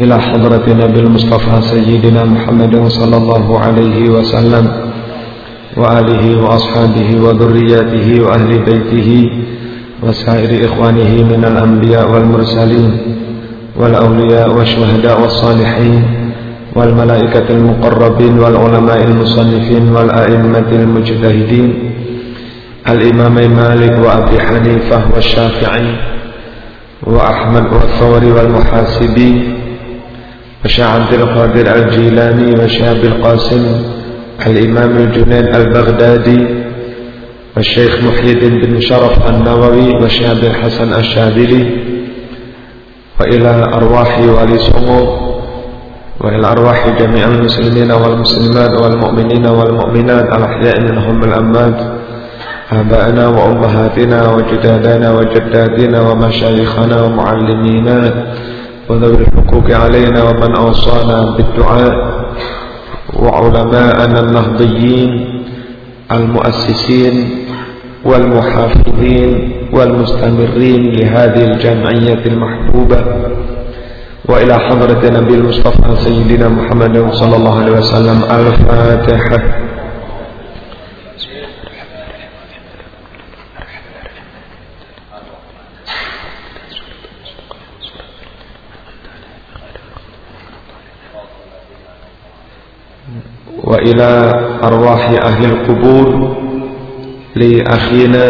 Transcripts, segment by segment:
إلى حضرة نبي المصطفى سيدنا محمد صلى الله عليه وسلم وآله وأصحابه وذرياته وأهل بيته وسائر إخوانه من الأنبياء والمرسلين والأولياء والشهداء والصالحين والملائكة المقربين والعلماء المصنفين والأئمة المجتهدين الإمام مالك وأبي حنيفة والشافعي وأحمد والثوري والمحاسبي وشاه عبد القادر الجيلاني وشاه القاسم الإمام الجنيد البغدادي والشيخ محي الدين بن شرف النووي وشاه الحسن الشاذلي وإلى أرواح والي صمود وإلى أرواح جميع المسلمين والمسلمات والمؤمنين والمؤمنات الأحياء منهم الأمات آبائنا وأمهاتنا وجدادنا وجداتنا ومشايخنا ومعلمينا وذوي الحقوق علينا ومن أوصانا بالدعاء وعلماءنا النهضيين المؤسسين والمحافظين والمستمرين لهذه الجمعية المحبوبة وإلى حضرة نبي المصطفى سيدنا محمد صلى الله عليه وسلم الفاتحة. وإلى أرواح أهل القبور لأخينا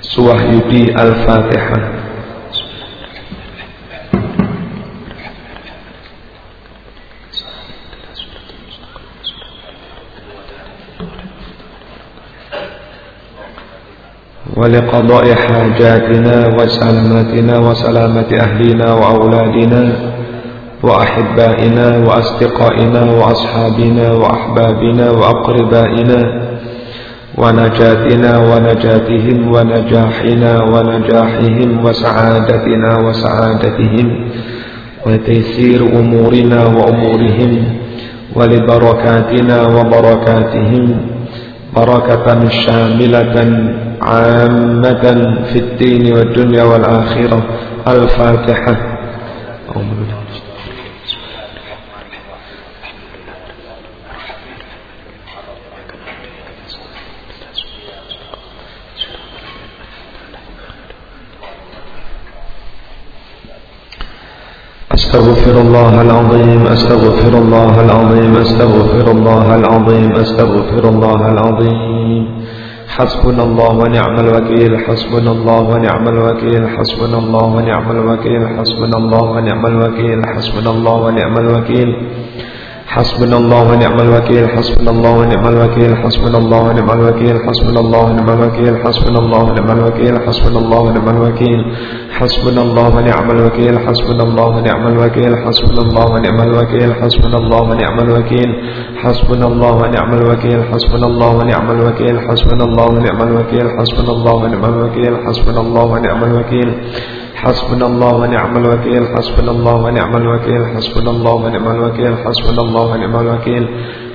سوهيدي الفاتحة. ولقضاء حاجاتنا وسلامتنا وسلامة أهلنا وأولادنا وأحبائنا وأصدقائنا وأصحابنا وأحبابنا وأقربائنا ونجاتنا ونجاتهم ونجاحنا ونجاحهم وسعادتنا وسعادتهم وتيسير أمورنا وأمورهم ولبركاتنا وبركاتهم بركة شاملة عامة في الدين والدنيا والآخرة الفاتحة. أستغفر الله العظيم أستغفر الله العظيم أستغفر الله العظيم أستغفر الله العظيم. حسبنا الله ونعم الوكيل حسبنا الله ونعم الوكيل حسبنا الله ونعم الوكيل حسبنا الله ونعم الوكيل حسبنا الله ونعم الوكيل. حسبنا الله ونعم الوكيل حسبنا الله ونعم الوكيل حسبنا الله ونعم الوكيل حسبنا الله ونعم الوكيل حسبنا الله ونعم الوكيل حسبنا الله ونعم الوكيل حسبنا الله ونعم الوكيل حسبنا الله ونعم الوكيل حسبنا الله ونعم الوكيل حسبنا الله ونعم الوكيل حسبنا الله ونعم الوكيل حسبنا الله ونعم الوكيل حسبنا الله ونعم الوكيل حسبنا الله ونعم الوكيل حسبنا الله ونعم الوكيل حسبنا الله ونعم الوكيل حسبنا الله ونعم الوكيل حسبنا الله ونعم الوكيل حسبنا الله ونعم الوكيل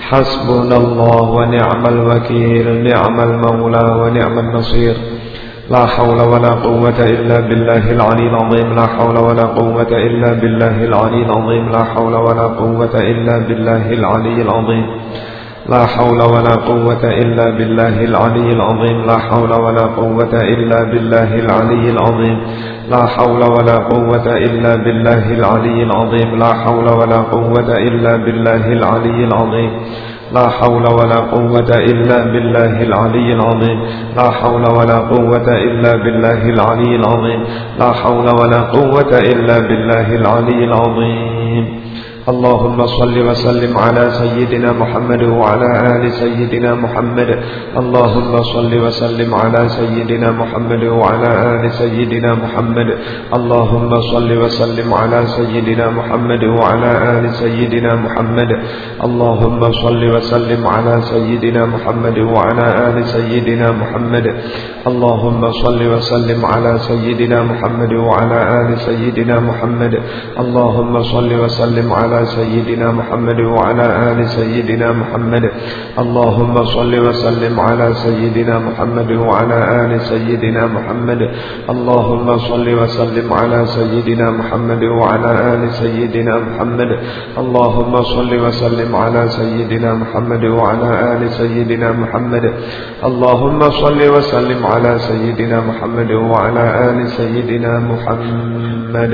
حسبنا الله ونعم الوكيل نعم المولى ونعم النصير. لا حول ولا قوة إلا بالله العلي العظيم لا حول ولا قوة إلا بالله العلي العظيم لا حول ولا قوة إلا بالله العلي العظيم. لا حول ولا قوة إلا بالله العلي العظيم لا حول ولا قوة إلا بالله العلي العظيم. لا حول ولا قوة إلا بالله العلي العظيم. لا حول ولا قوة إلا بالله العلي العظيم. لا حول ولا قوة إلا بالله العلي العظيم. لا حول ولا قوة إلا بالله العلي العظيم. لا حول ولا قوة إلا بالله العلي العظيم. اللهم صل وسلم على سيدنا محمد وعلى آل سيدنا محمد. اللهم صل وسلم على سيدنا محمد وعلى آل سيدنا محمد. اللهم صل وسلم على سيدنا محمد وعلى آل سيدنا محمد. اللهم صل وسلم على سيدنا محمد وعلى آل سيدنا محمد. اللهم صل وسلم على سيدنا محمد وعلى آل سيدنا محمد. اللهم صل وسلم على سيدنا محمد وعلى آل سيدنا محمد. اللهم صل وسلم على سيدنا محمد وعلى آل سيدنا محمد. اللهم صل وسلم على سيدنا محمد وعلى آل سيدنا محمد. اللهم صل وسلم على سيدنا محمد وعلى آل سيدنا محمد. اللهم صل وسلم على سيدنا محمد وعلى آل سيدنا محمد.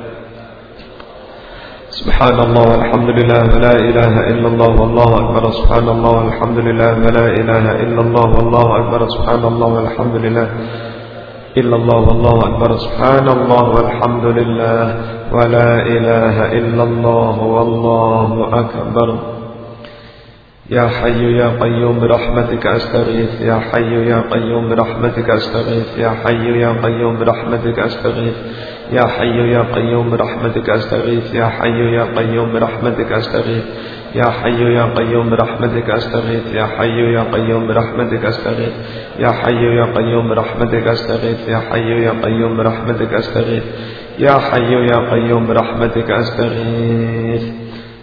سبحان الله والحمد لله ولا إله إلا الله والله أكبر. سبحان الله والحمد لله ولا إله إلا الله والله أكبر. سبحان الله والحمد لله إلا الله والله أكبر. سبحان الله والحمد لله ولا إله إلا الله والله أكبر. يا حي يا قيوم برحمتك أستغيث. يا حي يا قيوم برحمتك أستغيث. يا حي يا قيوم برحمتك أستغيث. يا حي يا قيوم برحمتك أستغيث. يا حي يا قيوم برحمتك أستغيث. يا حي يا قيوم برحمتك أستغيث. يا حي يا قيوم برحمتك أستغيث. يا حي يا قيوم برحمتك أستغيث. يا حي يا قيوم برحمتك أستغيث. يا حي يا قيوم برحمتك أستغيث.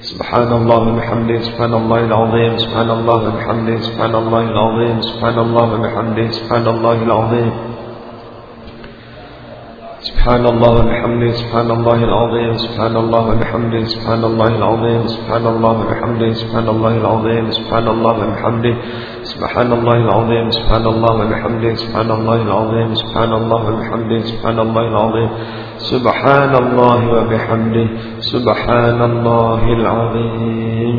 سبحان الله وبحمده سبحان الله العظيم سبحان الله وبحمده سبحان الله العظيم سبحان الله وبحمده سبحان الله العظيم. سبحان الله وبحمده سبحان الله العظيم سبحان الله وبحمده سبحان الله العظيم سبحان الله وبحمده سبحان الله العظيم سبحان الله وبحمده سبحان الله العظيم سبحان الله وبحمده سبحان الله العظيم سبحان الله وبحمده سبحان الله العظيم سبحان الله وبحمده سبحان الله العظيم.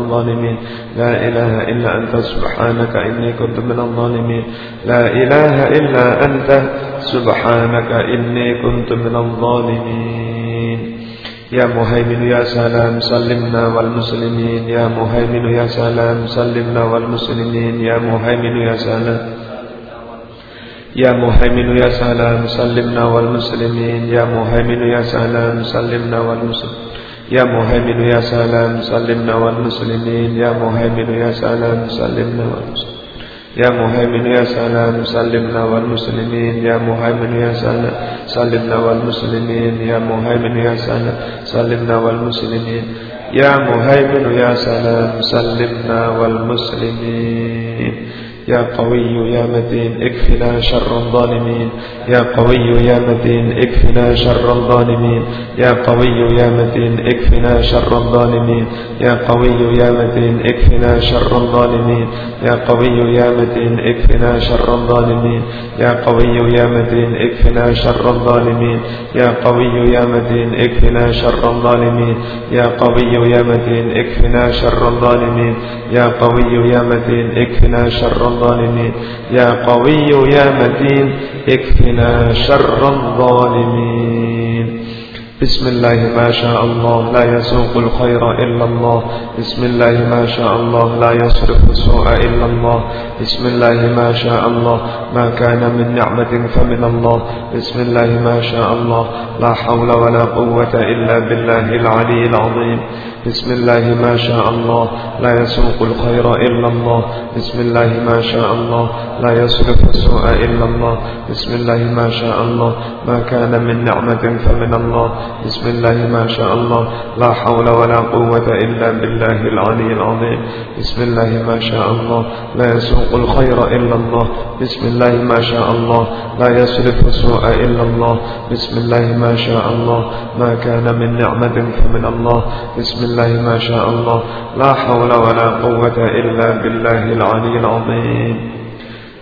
الظالمين. لا إله إلا أنت سبحانك إني كنت من الظالمين. لا إله إلا أنت سبحانك إني كنت من الظالمين. يا مهيمن يا سلام سلمنا والمسلمين. يا مهيمن يا سلام سلمنا والمسلمين. يا مهيمن يا سلام. يا مهيمن يا سلام سلمنا والمسلمين. يا مهيمن يا سلام سلمنا والمسلمين. يا مهيمن يا سلام سلمنا والمسلمين. يا مهيمن يا سلام سلمنا يا مهيمن يا سلام سلمنا والمسلمين. يا مهيمن يا سلام سلمنا والمسلمين. يا مهيمن يا سلام سلمنا والمسلمين. يا مهيمن يا سلام سلمنا والمسلمين. يا قوي يا متين اكفنا شر الظالمين. يا قوي يا متين اكفنا شر الظالمين. يا قوي يا متين اكفنا شر الظالمين. يا قوي يا متين اكفنا شر الظالمين. يا قوي يا متين اكفنا شر الظالمين. يا قوي يا متين اكفنا شر الظالمين. يا قوي يا متين اكفنا شر الظالمين. يا قوي يا متين اكفنا شر الظالمين. يا قوي يا متين اكفنا شر الظالمين يا قوي يا متين اكفنا شر الظالمين. بسم الله ما شاء الله لا يسوق الخير إلا الله. بسم الله ما شاء الله لا يصرف السوء إلا الله. بسم الله ما شاء الله ما كان من نعمة فمن الله. بسم الله ما شاء الله لا حول ولا قوة إلا بالله العلي العظيم. بسم الله ما شاء الله. لا يسوق الخير إلا الله. بسم الله ما شاء الله. لا يصرف السوء إلا الله. بسم الله ما شاء الله. ما كان من نعمة فمن الله. بسم الله ما شاء الله. لا حول ولا قوة إلا بالله العلي العظيم. بسم الله ما شاء الله. لا يسوق الخير إلا الله. بسم الله ما شاء الله. لا يصرف السوء إلا الله. بسم الله ما شاء الله. ما كان من نعمة فمن الله. بسم الله ما شاء الله لا حول ولا قوة إلا بالله العلي العظيم.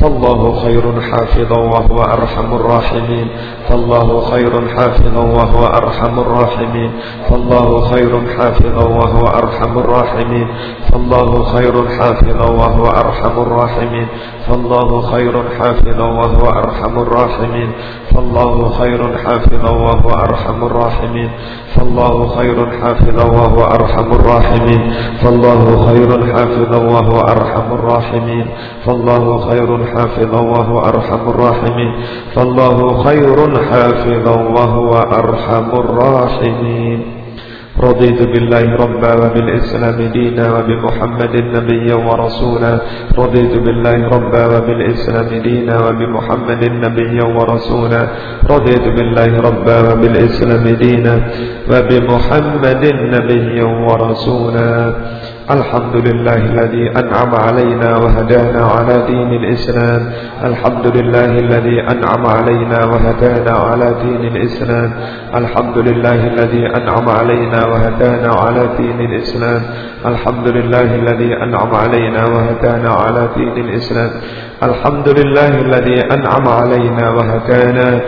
فالله خير حافظا وهو أرحم الراحمين. فالله خير حافظا وهو أرحم الراحمين. فالله خير حافظا وهو أرحم الراحمين. فالله خير حافظا وهو أرحم الراحمين. فالله خير حافظا وهو أرحم الراحمين. فالله خير حافظا وهو أرحم الراحمين. فالله خير حافظا وهو أرحم الراحمين. فالله خير حافظا وهو أرحم الراحمين. فالله خير حافظا وهو أرحم الراحمين. فالله خير حافظا وهو أرحم الراحمين. رضيت بالله ربا وبالإسلام دينا وبمحمد نبيا ورسولا. رضيت بالله ربا وبالإسلام دينا وبمحمد نبيا ورسولا. رضيت بالله ربا وبالإسلام دينا وبمحمد نبيا ورسولا. الحمد لله الذي أنعم علينا وهدانا على دين الإسلام. الحمد لله الذي أنعم علينا وهدانا على دين الإسلام. الحمد لله الذي أنعم علينا وهدانا على دين الإسلام. الحمد لله الذي أنعم علينا وهدانا على دين الإسلام. الحمد لله الذي أنعم علينا وهدانا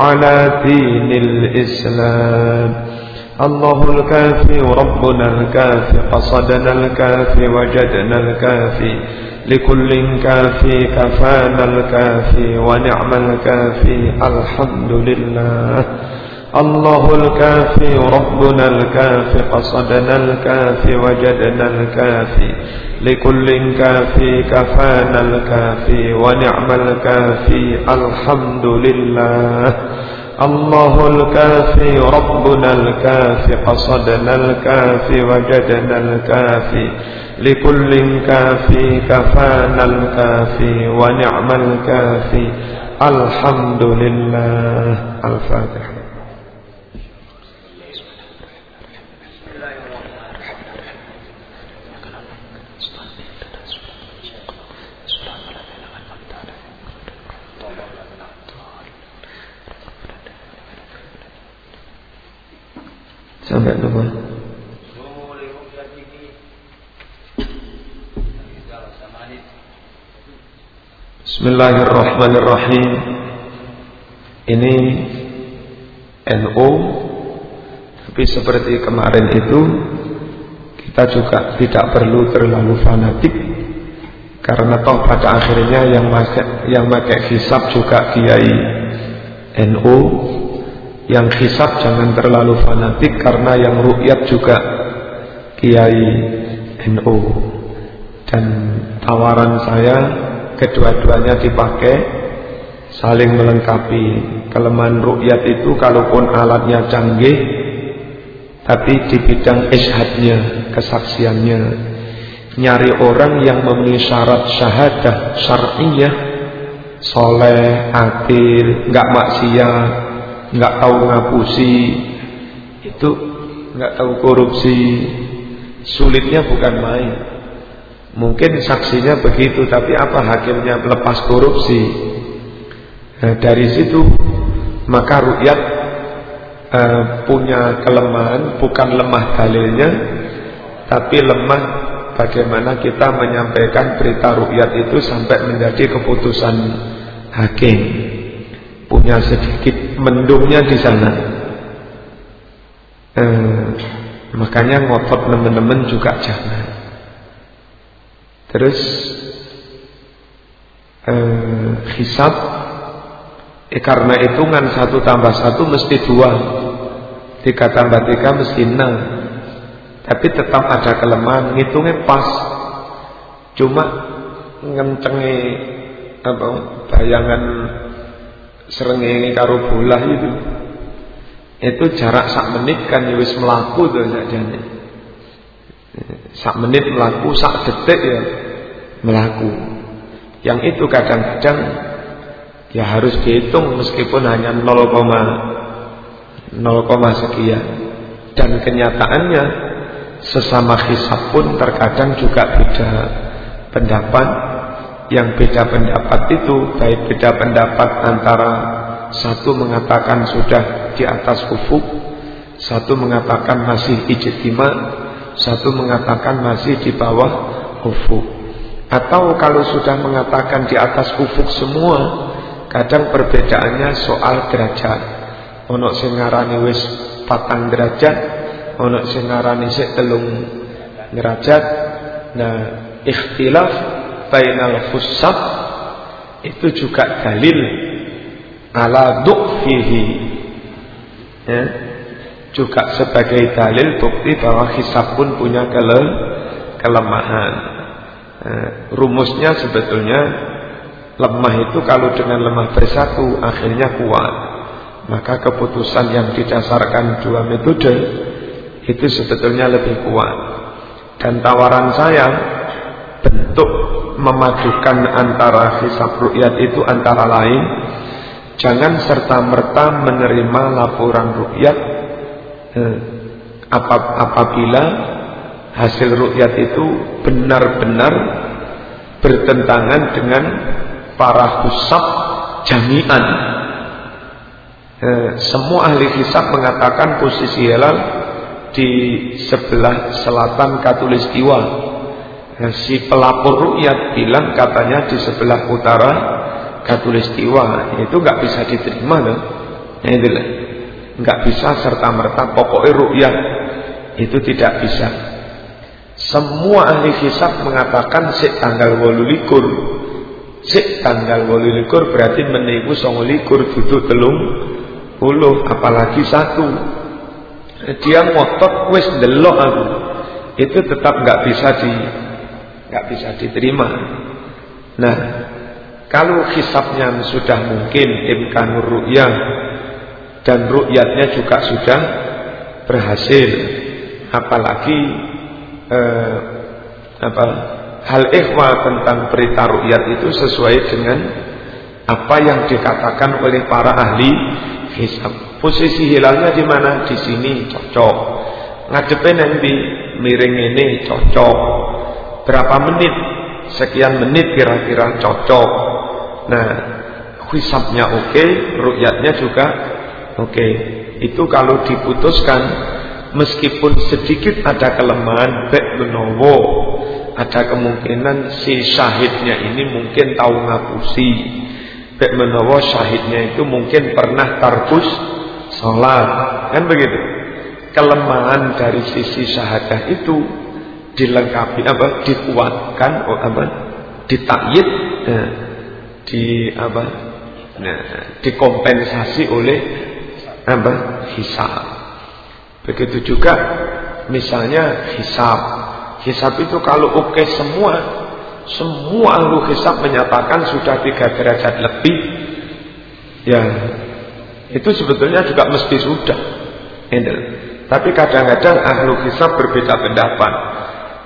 على دين الإسلام. الله الكافي ربنا الكافي قصدنا الكافي وجدنا الكافي لكل كافي كفانا الكافي ونعم الكافي الحمد لله. الله الكافي ربنا الكافي قصدنا الكافي وجدنا الكافي لكل كافي كفانا الكافي ونعم الكافي الحمد لله. الله الكافي ربنا الكافي قصدنا الكافي وجدنا الكافي لكل كافي كفانا الكافي ونعم الكافي. الحمد لله. الفاتحة. Sampai lupa. Bismillahirrahmanirrahim. Ini NU tapi seperti kemarin itu kita juga tidak perlu terlalu fanatik karena toh pada akhirnya yang pakai yang pakai hisab juga kiai NU yang hisab jangan terlalu fanatik karena yang rukyat juga Kiai NU dan tawaran saya kedua-duanya dipakai saling melengkapi. Kelemahan rukyat itu kalaupun alatnya canggih tapi di bidang ishadnya kesaksiannya. Nyari orang yang memenuhi syarat syahadah syar'iyah soleh, adil, nggak maksiat nggak tahu ngapusi, itu nggak tahu korupsi, sulitnya bukan main. Mungkin saksinya begitu, tapi apa hakimnya lepas korupsi? Nah, dari situ maka rukyat uh, punya kelemahan, bukan lemah dalilnya, tapi lemah bagaimana kita menyampaikan berita rukyat itu sampai menjadi keputusan hakim punya sedikit mendungnya di sana. Eh, makanya ngotot teman-teman juga jangan. Terus eh, hisap eh, karena hitungan satu tambah satu mesti dua, tiga tambah tiga mesti enam. Tapi tetap ada kelemahan, ngitungnya pas. Cuma ngencengi apa bayangan serengenge karo bola itu. Itu jarak sak menit kan ya wis melaku tuh sakjane. Sak menit melaku sak detik ya melaku yang itu kadang-kadang ya harus dihitung meskipun hanya 0, 0, sekian. Dan kenyataannya sesama hisab pun terkadang juga beda pendapat yang beda pendapat itu baik beda pendapat antara satu mengatakan sudah di atas ufuk satu mengatakan masih ijtima satu mengatakan masih di bawah ufuk. Atau kalau sudah mengatakan di atas ufuk semua kadang perbedaannya soal derajat. Ono sing ngarani wis patang derajat ono sing ngarani sik telung derajat. Nah ikhtilaf bainal fusab itu juga dalil ala du'fihi. Ya. Juga sebagai dalil bukti bahwa hisab pun punya kele kelemahan. Nah, rumusnya sebetulnya lemah itu kalau dengan lemah bersatu akhirnya kuat. Maka keputusan yang didasarkan dua metode itu sebetulnya lebih kuat. Dan tawaran saya bentuk memajukan antara hisab ru'yat itu antara lain jangan serta-merta menerima laporan ru'yat eh, apabila hasil ru'yat itu benar-benar bertentangan dengan para hisab jami'an. Eh, semua ahli hisab mengatakan posisi hilal di sebelah selatan katulistiwa si pelapor rukyat bilang katanya di sebelah utara Katulistiwa. Itu nggak bisa diterima loh. Nah, itulah nggak bisa serta merta pokoknya rukyat. Itu tidak bisa. Semua ahli hisab mengatakan si tanggal walulikur si tanggal walulikur berarti menipu songulikur duduk telung puluh apalagi satu. Dia ngotot wis delok aku. Itu tetap nggak bisa di nggak bisa diterima. Nah, kalau hisapnya sudah mungkin imkanur ru'yah dan ru'yatnya juga sudah berhasil, apalagi eh, apa hal ikhwa tentang berita ru'yat itu sesuai dengan apa yang dikatakan oleh para ahli hisab. Posisi hilalnya di mana? Di sini cocok. Ngadepin nanti miring ini cocok berapa menit? Sekian menit kira-kira cocok. Nah hisabnya oke okay, rukyatnya juga oke. Okay. itu kalau diputuskan meskipun sedikit ada kelemahan baik menowo ada kemungkinan si syahidnya ini mungkin tahu ngapusi. Baik menowo syahidnya itu mungkin pernah tarkus sholat. Kan begitu? Kelemahan dari sisi syahadah itu dilengkapi apa dikuatkan oh, apa ditakyid nah, di apa nah, dikompensasi oleh apa hisab. Begitu juga misalnya hisab. Hisab itu kalau oke okay semua semua ahlu hisab menyatakan sudah tiga derajat lebih ya itu sebetulnya juga mesti sudah tapi kadang-kadang ahlu hisab berbeda pendapat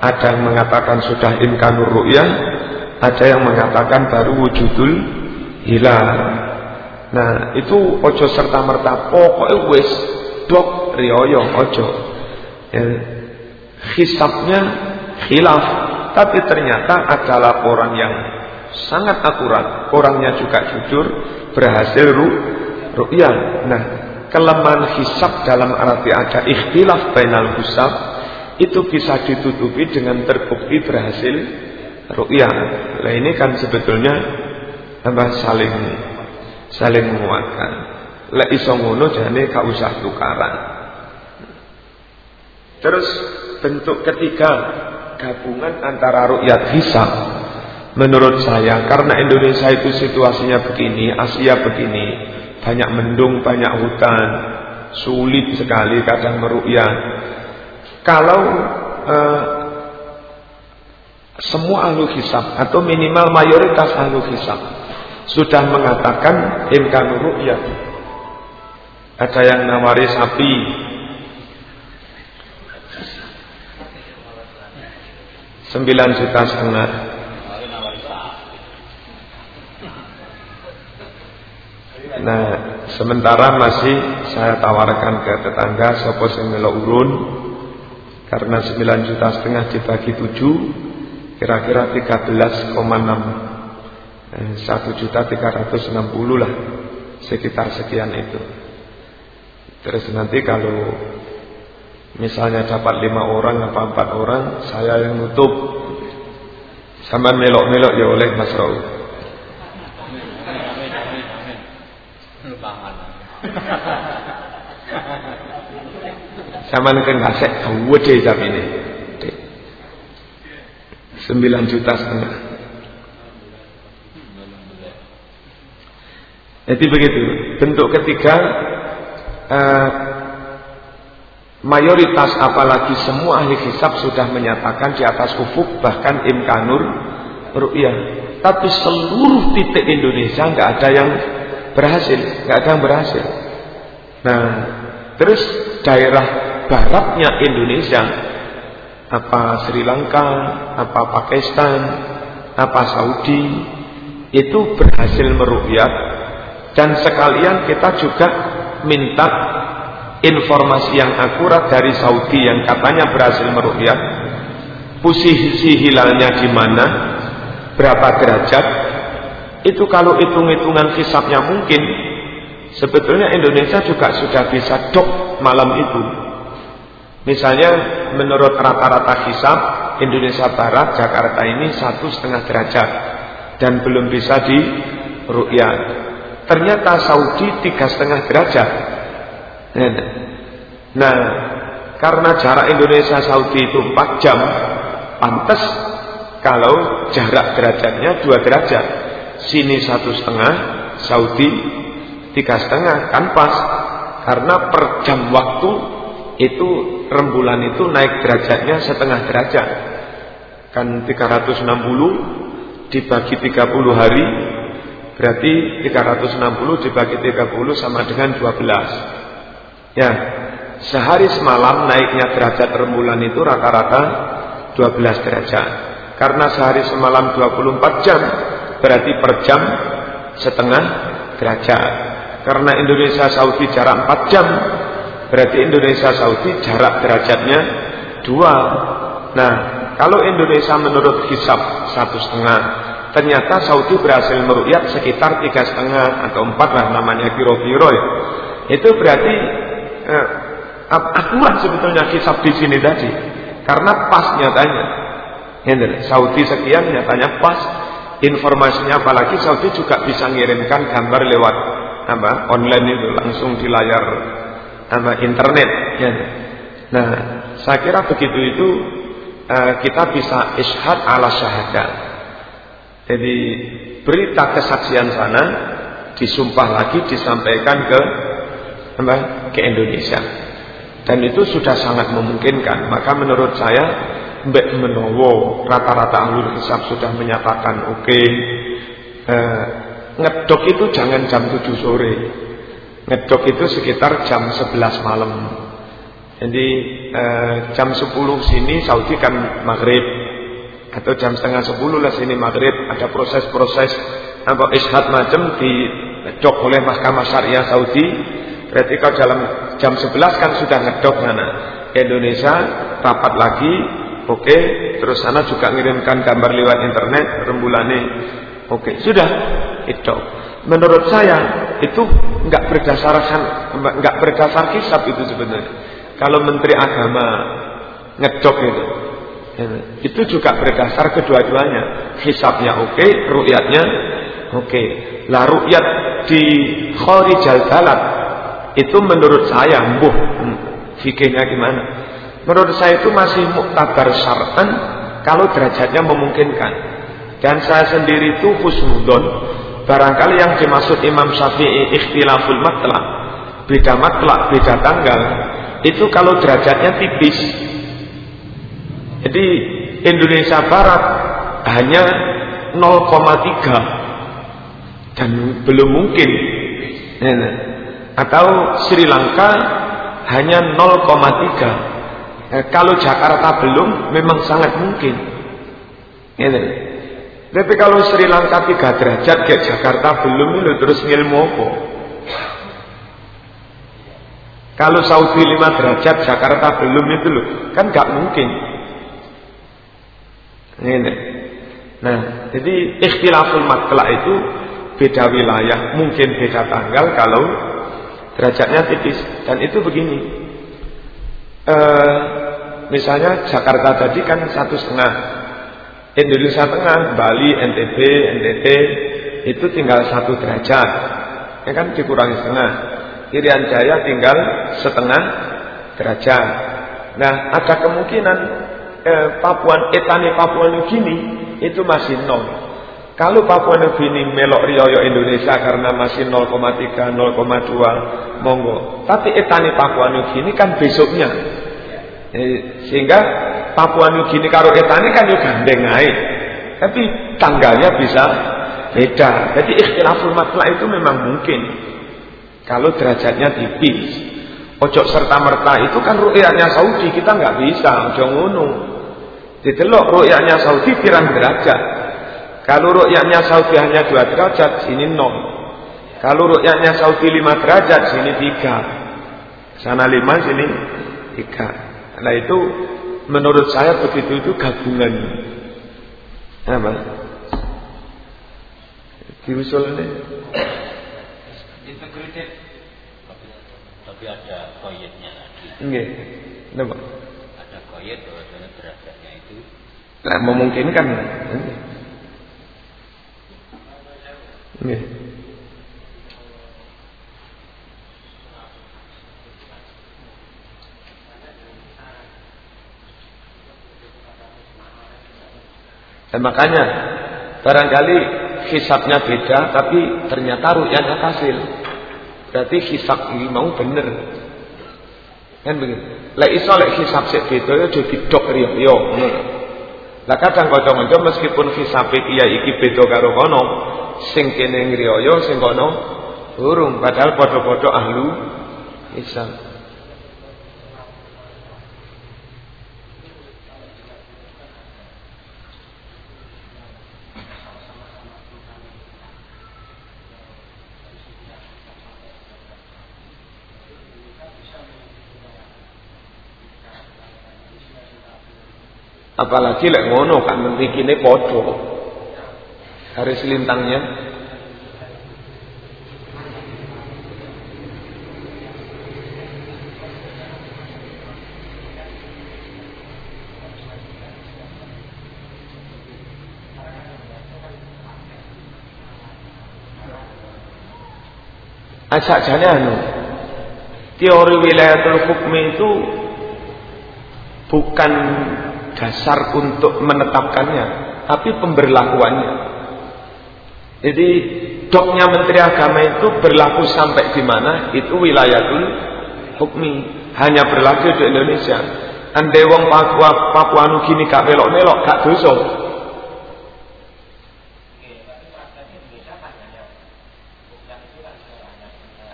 ada yang mengatakan sudah imkanur ru'yah, ada yang mengatakan baru wujudul hilal. Nah, itu ojo serta merta pokoknya wis dok rioyo ojo. Ya, hisapnya khilaf, tapi ternyata ada laporan yang sangat akurat, orangnya juga jujur, berhasil ru. Nah, kelemahan hisap dalam arti ada ikhtilaf bainal hisab itu bisa ditutupi dengan terbukti berhasil ru'yah. Nah ini kan sebetulnya apa saling saling menguatkan. Lek iso ngono jane gak usah tukaran. Terus bentuk ketiga gabungan antara ru'yat hisab menurut saya karena Indonesia itu situasinya begini, Asia begini, banyak mendung, banyak hutan, sulit sekali kadang meru'yah kalau uh, semua ahlu hisab atau minimal mayoritas ahlu hisab sudah mengatakan imkan ru'yah. Ada yang nawari sapi. Sembilan juta setengah. Nah, sementara masih saya tawarkan ke tetangga sopo sing urun karena 9 juta setengah dibagi 7 kira-kira 13,6 eh, 1 juta 360 lah sekitar sekian itu. Terus nanti kalau misalnya dapat lima orang apa empat orang, saya yang nutup. Sama melok-melok ya oleh Mas Raul. Sama kan kasek gede jam ini. 9 juta setengah. Jadi begitu. Bentuk ketiga eh, mayoritas apalagi semua ahli hisab sudah menyatakan di atas ufuk bahkan imkanur ru'yah. Tapi seluruh titik Indonesia nggak ada yang berhasil, nggak ada yang berhasil. Nah, terus daerah baratnya Indonesia, apa Sri Lanka, apa Pakistan, apa Saudi, itu berhasil merukyat. Dan sekalian kita juga minta informasi yang akurat dari Saudi yang katanya berhasil merukyat. Posisi hilalnya di mana berapa derajat itu kalau hitung-hitungan hisapnya mungkin sebetulnya Indonesia juga sudah bisa dok malam itu. Misalnya menurut rata-rata hisap Indonesia Barat Jakarta ini satu setengah derajat dan belum bisa di rukyat. Ternyata Saudi tiga setengah derajat. Nah, karena jarak Indonesia Saudi itu empat jam, pantas kalau jarak derajatnya dua derajat sini satu setengah, Saudi tiga setengah, kan pas. Karena per jam waktu itu rembulan itu naik derajatnya setengah derajat. Kan 360 dibagi 30 hari berarti 360 dibagi 30 sama dengan 12. Ya, sehari semalam naiknya derajat rembulan itu rata-rata 12 derajat. Karena sehari semalam 24 jam, berarti per jam setengah derajat. Karena Indonesia Saudi jarak 4 jam, berarti Indonesia Saudi jarak derajatnya dua. Nah, kalau Indonesia menurut hisab satu setengah, ternyata Saudi berhasil merukyat sekitar tiga setengah atau empat lah namanya kiro-kiro ya. Itu berarti eh, akurat sebetulnya hisab di sini tadi, karena pas nyatanya. Saudi sekian nyatanya pas informasinya apalagi Saudi juga bisa ngirimkan gambar lewat apa online itu langsung di layar apa internet ya. Nah, saya kira begitu itu uh, kita bisa ishad ala syahadat. Jadi berita kesaksian sana disumpah lagi disampaikan ke apa, ke Indonesia. Dan itu sudah sangat memungkinkan. Maka menurut saya Mbak Menowo rata-rata ahli hisab sudah menyatakan oke okay. eh, ngedok itu jangan jam 7 sore ngedok itu sekitar jam 11 malam. Jadi eh, jam 10 sini Saudi kan maghrib atau jam setengah 10 lah sini maghrib. Ada proses-proses apa ishad macam di ngedok oleh mahkamah syariah Saudi. Berarti kalau dalam jam 11 kan sudah ngedok mana Indonesia rapat lagi Oke, terus sana juga ngirimkan gambar lewat internet rembulane. Oke, sudah itu. Menurut saya itu nggak berdasarkan nggak berdasar kisah itu sebenarnya. Kalau Menteri Agama ngedok itu, ya, itu juga berdasar kedua-duanya. Hisabnya oke, rukyatnya oke. Lah rukyat di Khorijal Balad itu menurut saya, mbuh, hmm, fikirnya gimana? Menurut saya itu masih muktabar syar'an kalau derajatnya memungkinkan. Dan saya sendiri itu husnudon. Barangkali yang dimaksud Imam Syafi'i ikhtilaful matlak. Beda matlak, beda tanggal. Itu kalau derajatnya tipis. Jadi Indonesia Barat hanya 0,3 dan belum mungkin. Nah. Atau Sri Lanka hanya 0,3. Eh, kalau Jakarta belum, memang sangat mungkin. Nah. Tapi kalau Sri Lanka 3 derajat kayak Jakarta belum itu terus ngilmu apa? Kalau Saudi 5 derajat Jakarta belum itu loh, kan gak mungkin. Ini. Nah, jadi ikhtilaful matlak itu beda wilayah, mungkin beda tanggal kalau derajatnya tipis. Dan itu begini, e, misalnya Jakarta tadi kan satu setengah, Indonesia Tengah, Bali, NTB, NTT itu tinggal satu derajat, ya kan dikurangi setengah. Irian Jaya tinggal setengah derajat. Nah, ada kemungkinan eh, Papua etani Papua Nugini itu masih nol. Kalau Papua Nugini melok Rioyo Indonesia karena masih 0,3, 0,2, monggo. Tapi etani Papua Nugini kan besoknya. Eh, sehingga Papua Nugini karo etani kan juga gandeng naik. Tapi tanggalnya bisa beda. Jadi ikhtilaful matla itu memang mungkin. Kalau derajatnya tipis. Ojo serta merta itu kan rukyatnya Saudi kita nggak bisa. Ojo ngono. Didelok rukyatnya Saudi pirang derajat. Kalau rukyatnya Saudi hanya dua derajat, sini nol. Kalau rukyatnya Saudi lima derajat, sini tiga. Sana lima, sini tiga. Nah itu menurut saya begitu itu gabungan. Apa? Diusul ini. Tapi ada koyetnya lagi. Enggak. Kenapa? Ada koyet bahwa derajatnya itu. Nah memungkinkan. Nggih. Dan makanya barangkali hisapnya beda tapi ternyata rukyahnya hasil. Berarti hisap ini mau bener. Kan begitu. Lek iso lek hisap sik beda ya jadi dok riyo Lah kadang kanca-kanca meskipun hisape kiai iki beda karo kono, sing kene ngriya sing kono burung padahal padha-padha ahlu Islam apalagi lek ngono kan mrikine padha. Garis lintangnya Asak anu teori wilayatul hukmi itu bukan dasar untuk menetapkannya, tapi pemberlakuannya. Jadi doknya Menteri Agama itu berlaku sampai di mana? Itu wilayatul hukmi. Hanya berlaku di Indonesia. Andai wong Papua Papua Nugini gak melok-melok gak dosa.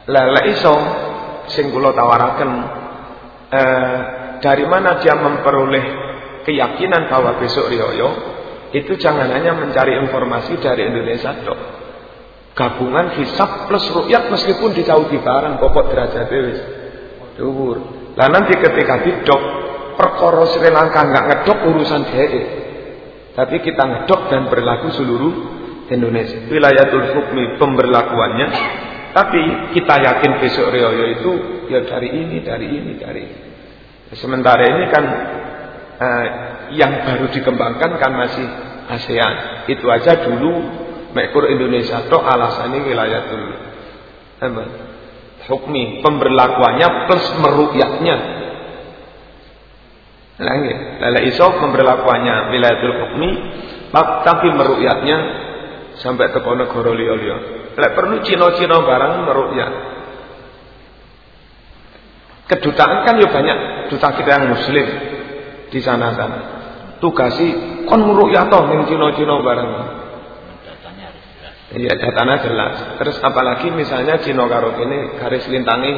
Lah iso sing kula eh, dari mana dia memperoleh keyakinan bahwa besok riyo itu jangan hanya mencari informasi dari Indonesia dok. Gabungan hisap plus rukyat meskipun di Saudi barang pokok derajat wis dhuwur. Lah nanti ketika didok perkara Sri Lanka nggak ngedok urusan DE. Tapi kita ngedok dan berlaku seluruh Indonesia. Wilayatul hukmi pemberlakuannya tapi kita yakin besok Rioyo itu ya dari ini, dari ini, dari ini. Sementara ini kan eh, yang baru dikembangkan kan masih ASEAN. Itu aja dulu mekur Indonesia toh alasannya wilayatul apa? Hukmi pemberlakuannya plus merukyatnya. Lagi, lala iso pemberlakuannya wilayatul hukmi tapi merukyatnya sampai ke negara liya-liya. Lek perlu Cina-Cina barang merukyat. Kedutaan kan ya banyak duta kita yang muslim di sana sana tugasi kon ngruyat to ning Cina-Cina bareng. Iya datanya jelas. Terus apalagi misalnya Cino karo ini garis lintangi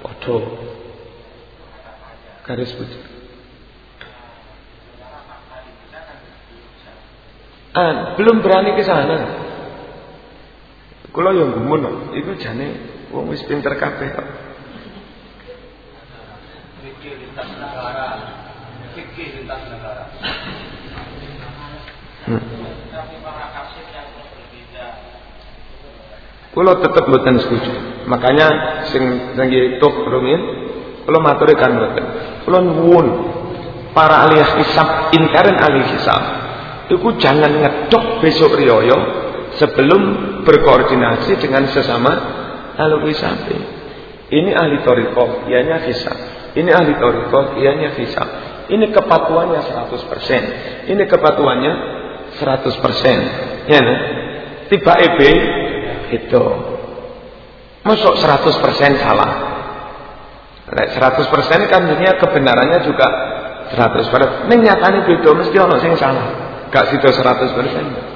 podo. Garis putih. Ah, belum berani ke sana. Kalau yang gumun, itu jane wong wis pinter kabeh kok. Fikih lintas negara. Negara. Hmm. Kulo tetep mboten setuju. Makanya sing sing tuh rumiyin kulo maturi kan mboten. Kulo nuwun para ahli hisab ingkaran ahli hisab. Iku jangan ngedok besok riyoyo sebelum berkoordinasi dengan sesama ahli hisab. Ini ahli toriko, ianya hisab. Ini ahli toriko, ianya hisab. Ini kepatuannya 100%. Ini kepatuannya 100%. Ya, nah? tiba EB itu masuk 100% salah 100% kan dunia kebenarannya juga 100% ini nyatanya beda mesti orang yang salah gak situ 100%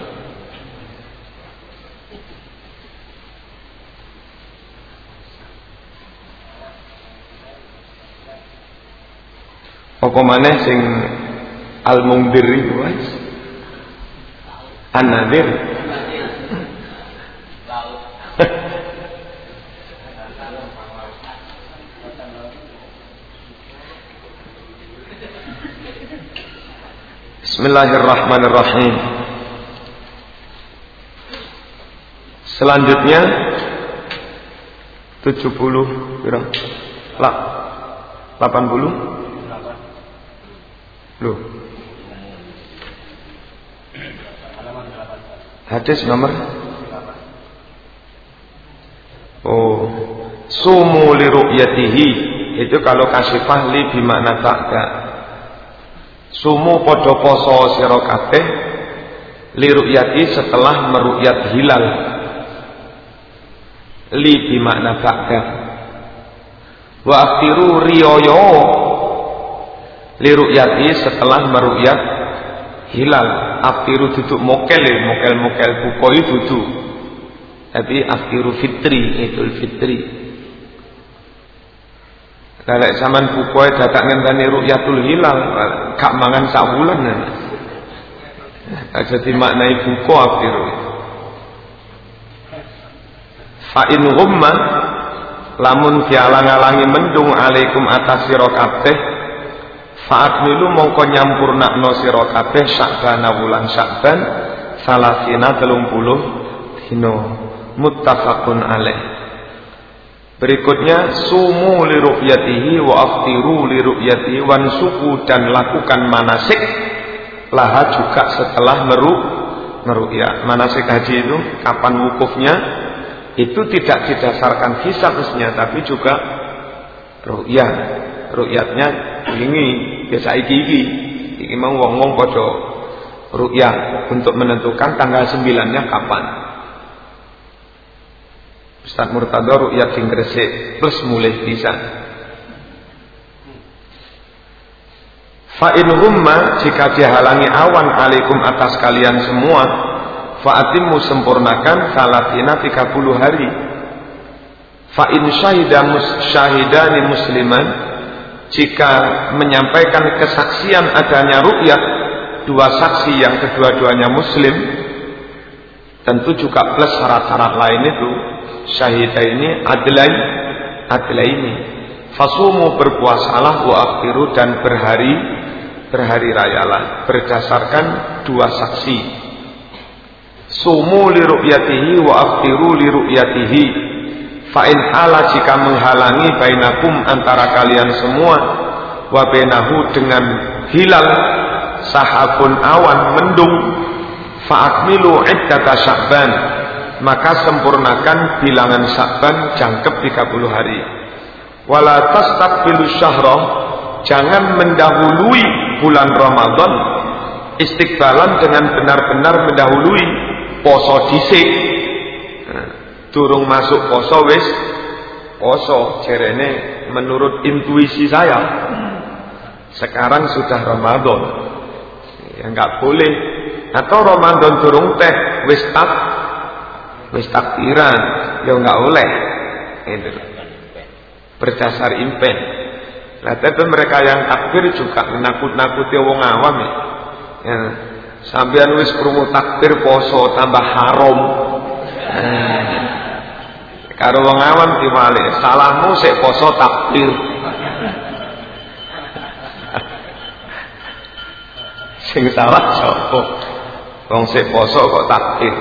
Apa maneh sing al-mungdir iku wis? An-nadir. Bismillahirrahmanirrahim. Selanjutnya 70 berapa? Lah 80 Loh. Hadis nomor? Oh. Sumu li ru'yatihi. Itu kalau kasih fahli bimakna ta'ka Sumu podo poso sira kabeh liru'yati setelah meru'yat hilal. Li bimakna ba'da. Wa akhiru riyoyo liru'yati setelah meru'yat hilal. Akhiru duduk mokel mokel-mokel bukoi duduk. Tapi akhiru fitri, itu fitri. Kalau zaman bukoy datang ngenteni ru'yatul hilal, gak mangan sak wulan. Jadi maknai buko akhiru. Fa in ghumma lamun dialang-alangi mendung alaikum atas sira Fa'at milu mongko nyampurnakno sira kabeh sakbana wulan sakban telung puluh dino muttafaqun alaih Berikutnya sumu li ru'yatihi wa aftiru li ru'yatihi wan suku dan lakukan manasik laha juga setelah meru meru'ya. Manasik haji itu kapan wukufnya itu tidak didasarkan khususnya tapi juga ru'ya. Ru'yatnya ini biasa iki iki. Iki mau wong-wong ru'ya untuk menentukan tanggal sembilannya kapan. Ustaz Murtado ru'yat sing plus mulai bisa. Fa in humma jika dihalangi awan alaikum atas kalian semua fa'atimu sempurnakan salatina 30 hari. Fa in syahida mus syahidani musliman jika menyampaikan kesaksian adanya ru'yat dua saksi yang kedua-duanya muslim tentu juga plus syarat-syarat lain itu syahida ini adlai adlai ini fasumu berpuasalah wa akhiru dan berhari berhari rayalah. Berdasarkan dua saksi. Sumu li ru'yatihi wa akhiru li ru'yatihi fa in hala jika menghalangi bainakum antara kalian semua wa bainahu dengan hilal sahabun awan mendung fa'akmilu iddata sya'ban maka sempurnakan bilangan Sa'ban jangkep 30 hari. Wala tastaqbilu syahra, jangan mendahului bulan Ramadan istiqbalan dengan benar-benar mendahului poso dhisik. Durung masuk poso wis poso cerene menurut intuisi saya. Sekarang sudah Ramadan. Ya enggak boleh. Atau Ramadan durung teh wis tak wis takbiran ya nggak oleh itu berdasar impen nah tapi mereka yang takbir juga menakut-nakuti wong awam ya, ya. sampean wis krungu takbir poso tambah haram eh. Karo wong awam diwalik. Salahmu sik poso takbir sing salah sapa? Wong sik poso kok takbir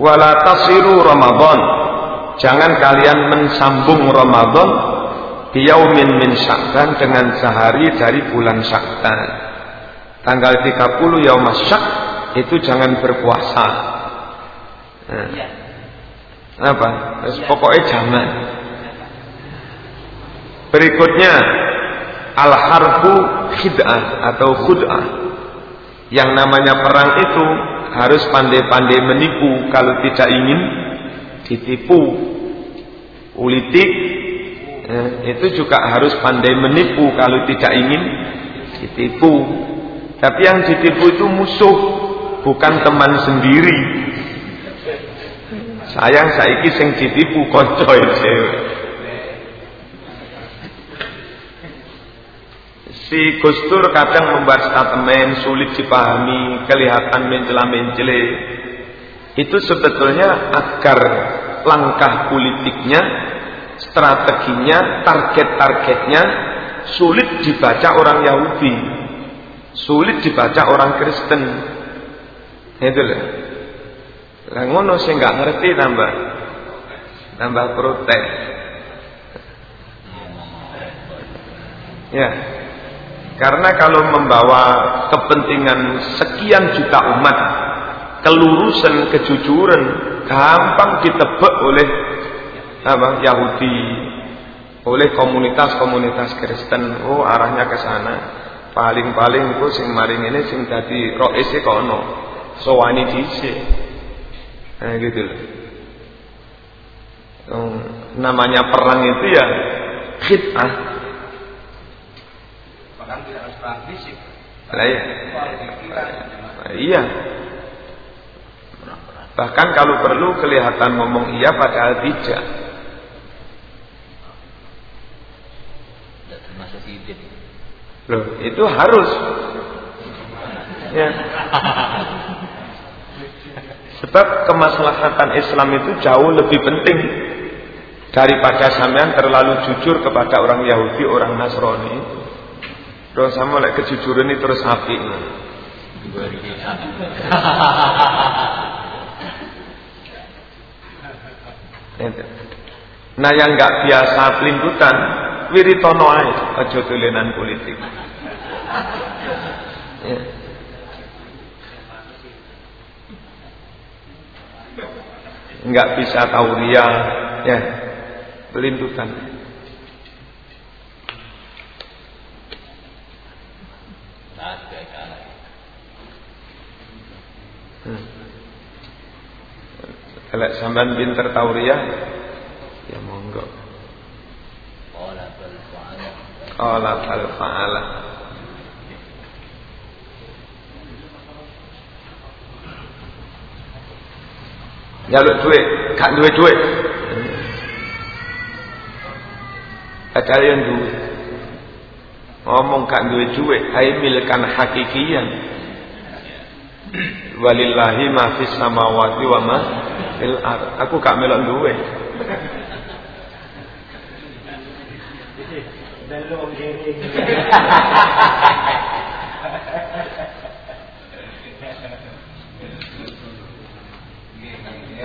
Wala tasiru Ramadan. Jangan kalian mensambung Ramadan biyaumin min Sya'ban dengan sehari dari bulan Sya'ban. Tanggal 30 yaum Syak itu jangan berpuasa. Nah. Apa? Pokoknya jangan. Berikutnya al-harbu khid'ah atau khud'ah. Yang namanya perang itu harus pandai-pandai menipu kalau tidak ingin ditipu. Politik eh, itu juga harus pandai menipu kalau tidak ingin ditipu. Tapi yang ditipu itu musuh, bukan teman sendiri. Sayang saiki sing ditipu kanca cewek. Si Gustur kadang membuat statement sulit dipahami, kelihatan mencela-mencele. Itu sebetulnya agar langkah politiknya, strateginya, target-targetnya sulit dibaca orang Yahudi, sulit dibaca orang Kristen. Itu loh. Lah ngono nggak ngerti tambah tambah protes. Ya. Karena kalau membawa kepentingan sekian juta umat, kelurusan, kejujuran, gampang ditebak oleh apa Yahudi, oleh komunitas-komunitas Kristen. Oh, arahnya ke sana. Paling-paling itu sing maring ini sing dadi roise kono. Sowani dhisik. Nah, gitu loh. Oh, namanya perang itu ya khid'ah Bahkan tidak harus perang fisik. Lah iya. Iya. Bahkan kalau perlu kelihatan ngomong iya padahal tidak. Termasuk sidin. Loh, itu harus. Ya. Sebab kemaslahatan Islam itu jauh lebih penting daripada sampean terlalu jujur kepada orang Yahudi, orang Nasrani. Terus sama lek kejujuran ini terus api. Nah yang nggak biasa pelintutan, wiritono aja, aja politik. Ya. Nggak bisa tauria, ya pelintutan. Hmm. Kalau sampean pinter tauriyah ya monggo. Qala bal fa'ala. Qala fal fa'ala. Jaluk duit, gak duwe duit. Padahal yang duit. Ngomong gak duwe duit, ai milkan hakikian. Walillahi ma fis samawati wa ma fil ard. Aku gak melok duwe.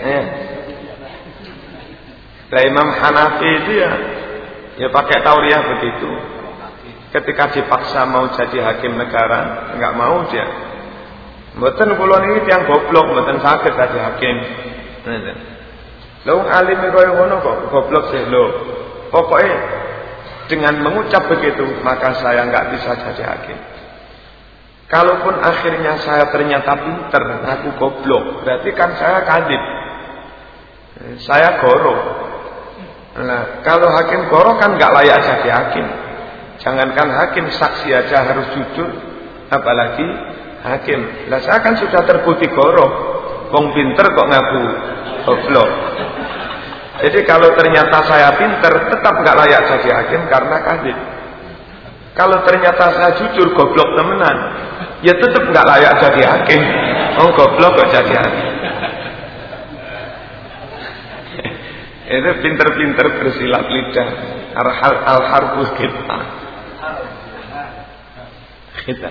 Eh. Lah Imam Hanafi itu ya ya pakai tauriah begitu. Ketika dipaksa mau jadi hakim negara, nggak mau dia. Mboten kula niki tiyang goblok, mboten saged dadi hakim. Ngoten. Lha alim kaya ngono kok goblok sih lho. Pokoknya dengan mengucap begitu maka saya nggak bisa jadi hakim. Kalaupun akhirnya saya ternyata pinter, aku goblok, berarti kan saya kadip. Saya goro. Nah, kalau hakim goro kan nggak layak jadi hakim. Jangankan hakim, saksi aja harus jujur, apalagi hakim. Lah saya kan sudah terbukti goro, wong pinter kok ngaku goblok. Jadi kalau ternyata saya pinter, tetap nggak layak jadi hakim karena kadit. Kalau ternyata saya jujur goblok temenan, ya tetap nggak layak jadi hakim. Oh goblok kok jadi hakim. Itu pinter-pinter bersilat lidah. Al-harbu kita. Kita.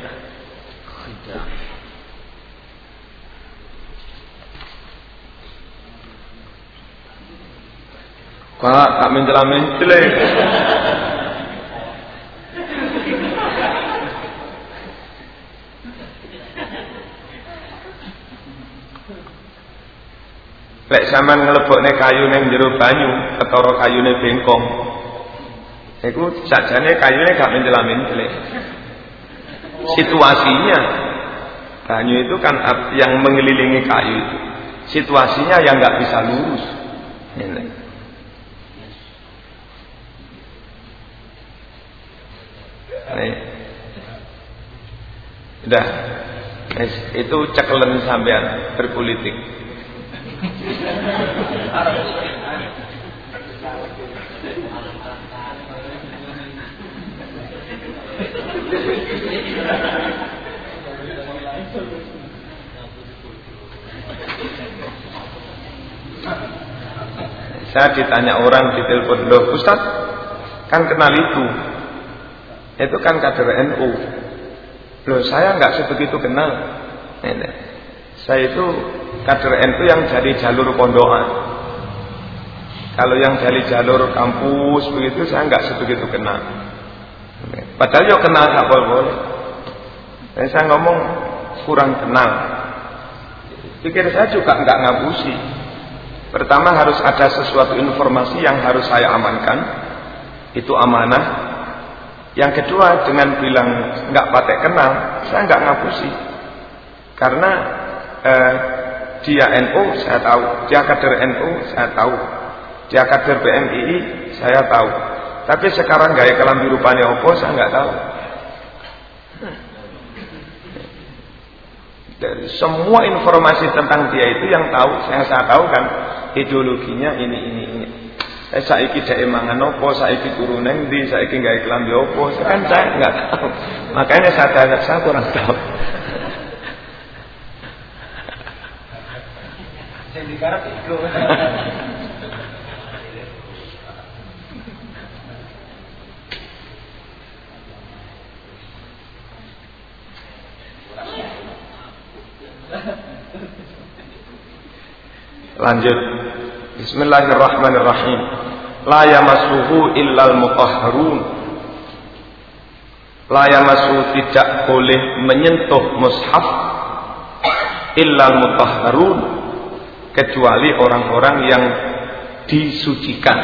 Pak, tak mencela-mencela. Lek sampean nglebokne kayu ning jero banyu, ketara kayune bengkong. Iku sajane kayune gak mencela-mencela. Situasinya banyu itu kan yang mengelilingi kayu itu. Situasinya yang nggak bisa lurus. Ini. Ini. Udah. Itu ceklen sampean berpolitik. Saya ditanya orang di telepon, loh Ustaz, kan kenal itu. Itu kan kader NU. Loh saya nggak sebegitu kenal. Saya itu kader NU yang dari jalur pondokan. Kalau yang dari jalur kampus begitu saya nggak sebegitu kenal. Padahal yo kenal tak boleh. Dan saya ngomong kurang kenal. Pikir saya juga nggak ngabusi. Pertama harus ada sesuatu informasi yang harus saya amankan. Itu amanah. Yang kedua dengan bilang nggak pakai kenal, saya nggak ngabusi. Karena eh, dia NU saya tahu, dia kader NU saya tahu, dia kader PMII saya tahu. Tapi sekarang gaya kelam rupanya opo saya nggak tahu. Dari semua informasi tentang dia itu yang tahu, saya saya tahu kan ideologinya ini ini ini. Eh saiki dhek mangan opo, saiki turu neng ndi, saiki gawe opo, kan saya nggak tahu. Makanya saya tanya saya kurang tahu. Sing digarap iku. Lanjut. Bismillahirrahmanirrahim. La yamassuhu illal mutahharun. La yamassu tidak boleh menyentuh mushaf illal mutahharun kecuali orang-orang yang disucikan.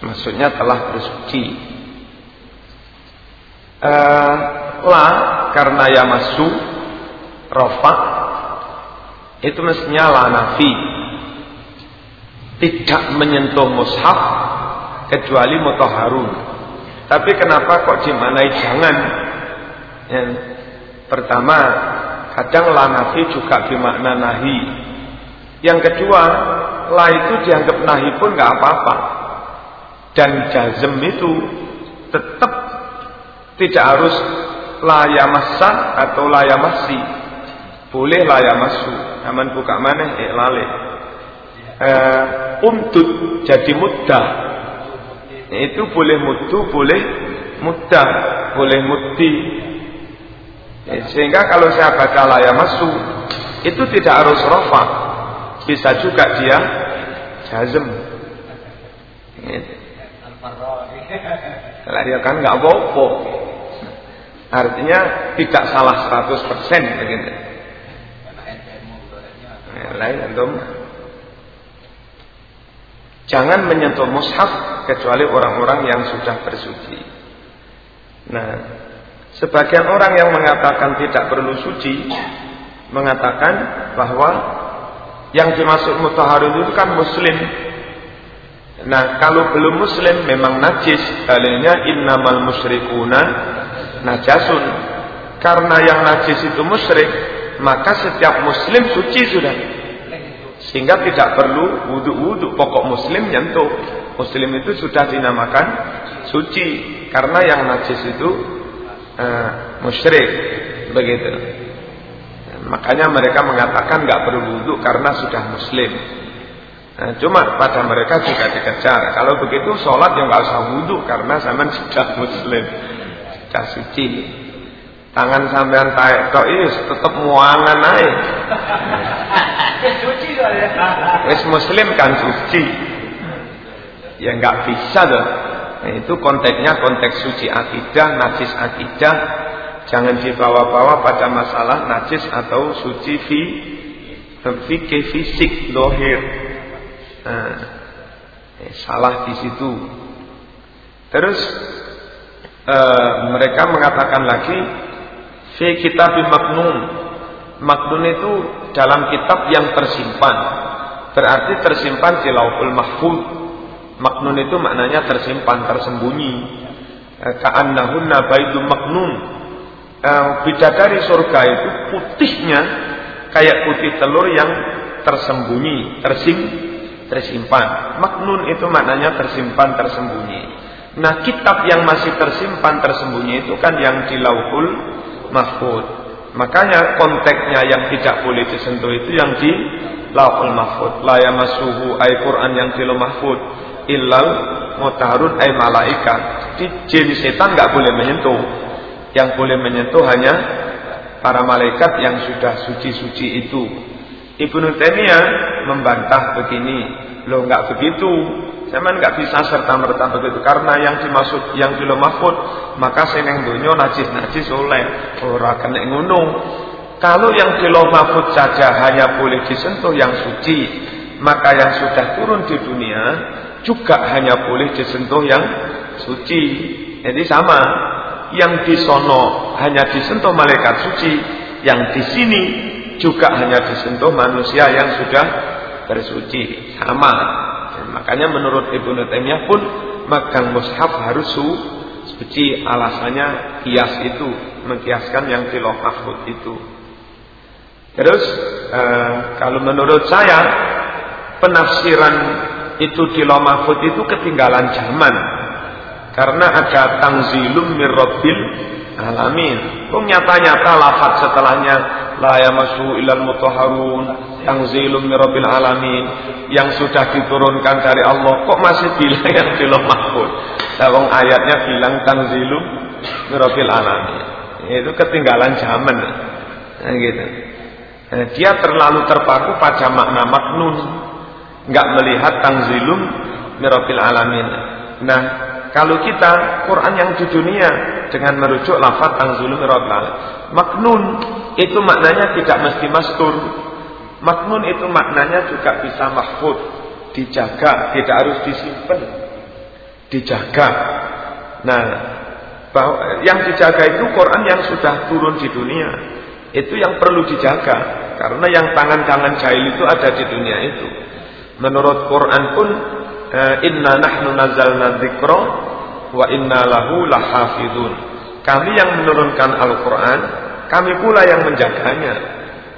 Maksudnya telah bersuci. Uh, la karena yamassu rafa itu mestinya la nafi. Tidak menyentuh mushaf kecuali mutahharun. Tapi kenapa kok dimanai jangan? Yang pertama, kadang la nafi juga bermakna nahi. Yang kedua, la itu dianggap nahi pun nggak apa-apa. Dan jazm itu tetap tidak harus la atau la yamassi. Boleh la yamassu. Aman buka mana iklale. Eh, umdud jadi mudah. Itu boleh mutu, boleh mudah, boleh mudi. Sehingga kalau saya baca la yamassu itu tidak harus rofa bisa juga dia jazm. Lah dia kan nggak apa Artinya tidak salah 100% begitu. Lain antum. Jangan menyentuh mushaf kecuali orang-orang yang sudah bersuci. Nah, sebagian orang yang mengatakan tidak perlu suci mengatakan bahwa yang dimaksud mutahharun itu kan muslim. Nah, kalau belum muslim memang najis. Dalilnya innamal musyrikuna najasun. Karena yang najis itu musyrik, maka setiap muslim suci sudah. Sehingga tidak perlu wudhu-wudhu. Pokok muslim nyentuh. Muslim itu sudah dinamakan suci. Karena yang najis itu uh, musyrik. Begitu. Makanya mereka mengatakan nggak perlu wudhu karena sudah muslim. Nah, cuma pada mereka juga dikejar. Kalau begitu sholat yang nggak usah wudhu karena zaman sudah muslim, sudah suci. Tangan sampean taek tok ini tetap muangan naik. Suci ya. Wis muslim kan suci. Ya nggak bisa tuh. Nah, itu konteksnya konteks suci akidah, najis akidah. Jangan dibawa-bawa pada masalah najis atau suci fi fikih fisik dohir. Nah, eh, salah di situ. Terus eh, mereka mengatakan lagi fi kitab maknun. Maknun itu dalam kitab yang tersimpan. Berarti tersimpan di Lauhul Mahfuz. Maknun itu maknanya tersimpan, tersembunyi. Eh, ka'annahunna baidum maknun. Eh, bidadari surga itu putihnya kayak putih telur yang tersembunyi, tersim tersimpan. Maknun itu maknanya tersimpan, tersembunyi. Nah, kitab yang masih tersimpan, tersembunyi itu kan yang di lauhul mahfud. Makanya konteksnya yang tidak boleh disentuh itu yang di lauhul mahfud. La yamassuhu ay Quran yang di lauhul mahfud illal mutaharun ay malaikat. Di jin setan nggak boleh menyentuh. Yang boleh menyentuh hanya para malaikat yang sudah suci-suci itu. Ibnu Taimiyah membantah begini, lo nggak begitu. Zaman nggak bisa serta merta begitu karena yang dimaksud yang di mahfud maka seneng dunyo najis najis oleh ora kena ngono. Kalau yang di mahfud saja hanya boleh disentuh yang suci, maka yang sudah turun di dunia juga hanya boleh disentuh yang suci. Jadi sama, yang di sono hanya disentuh malaikat suci, yang di sini juga hanya disentuh manusia yang sudah bersuci. Sama. Dan makanya menurut Ibnu Taimiyah pun magang mushaf harus su suci. Alasannya kias itu mengkiaskan yang di mahfud itu. Terus eh, kalau menurut saya penafsiran itu di mahfud itu ketinggalan zaman karena ada tangzilum mirrobil alamin. Kok nyata-nyata lafaz setelahnya. La yamassu ilal mutahharun. Tanzilum mirabbil alamin. Yang sudah diturunkan dari Allah. Kok masih bilang yang di mahfud Tawang ayatnya bilang tanzilum mirabbil alamin. Itu ketinggalan zaman. Nah, gitu. Nah, dia terlalu terpaku pada makna maknun. Nggak melihat tanzilum mirabbil alamin. Nah kalau kita Quran yang di dunia dengan merujuk lafaz tanzilum mirabbil alamin maknun itu maknanya tidak mesti mastur. Maknun itu maknanya juga bisa mahfud, dijaga, tidak harus disimpan. Dijaga. Nah, bahwa yang dijaga itu Quran yang sudah turun di dunia. Itu yang perlu dijaga karena yang tangan-tangan jahil itu ada di dunia itu. Menurut Quran pun inna nahnu nazzalna dzikra wa inna lahu lahafidun. Kami yang menurunkan Al-Qur'an kami pula yang menjaganya.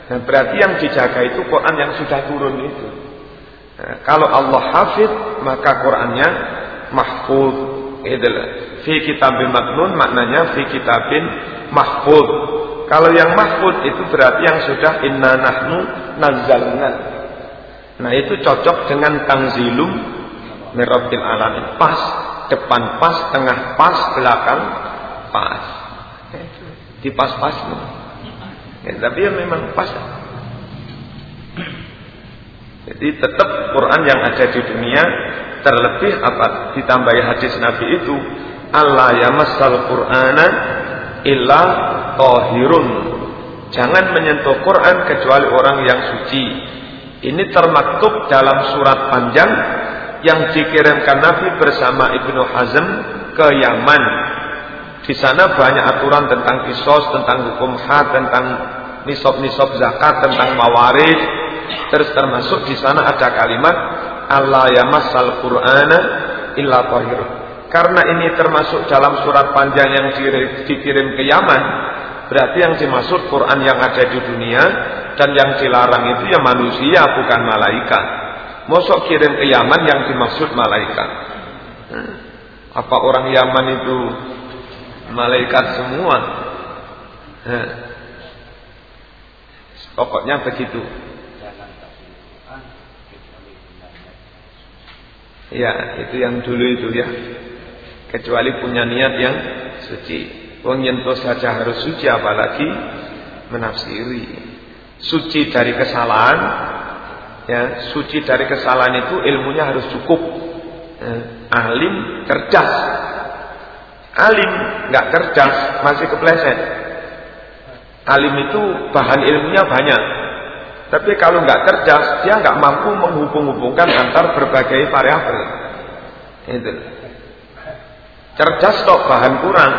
Nah, berarti yang dijaga itu Quran yang sudah turun itu. Nah, kalau Allah hafid, maka Qurannya mahfud. Itulah. Fi kitabin maknun maknanya fi kitabin mahfud. Kalau yang mahfud itu berarti yang sudah inna nahnu nazzalna. Nah itu cocok dengan tangzilum mirabbil alamin. Pas, depan pas, tengah pas, belakang pas. Di pas-pas ya, tapi ya memang pas. Jadi tetap Quran yang ada di dunia terlebih apa? Ditambahi hadis Nabi itu Allah yamassal Qur'ana illa tahirun. Jangan menyentuh Quran kecuali orang yang suci. Ini termaktub dalam surat panjang yang dikirimkan Nabi bersama Ibnu Hazm ke Yaman di sana banyak aturan tentang kisos, tentang hukum had, tentang nisab-nisab zakat, tentang mawarid. Terus termasuk di sana ada kalimat Allah yamassal Qur'ana illa tahir. Karena ini termasuk dalam surat panjang yang dikirim ke Yaman, berarti yang dimaksud Quran yang ada di dunia dan yang dilarang itu ya manusia bukan malaikat. Mosok kirim ke Yaman yang dimaksud malaikat. Hmm. Apa orang Yaman itu malaikat semua? Hmm. Pokoknya begitu. Ya, itu yang dulu itu ya. Kecuali punya niat yang suci. Wong saja harus suci apalagi menafsiri. Suci dari kesalahan ya, suci dari kesalahan itu ilmunya harus cukup. Ya, alim cerdas. Alim nggak cerdas masih kepleset. Alim itu bahan ilmunya banyak. Tapi kalau nggak cerdas, dia nggak mampu menghubung-hubungkan antar berbagai variabel. Itu. Cerdas kok bahan kurang.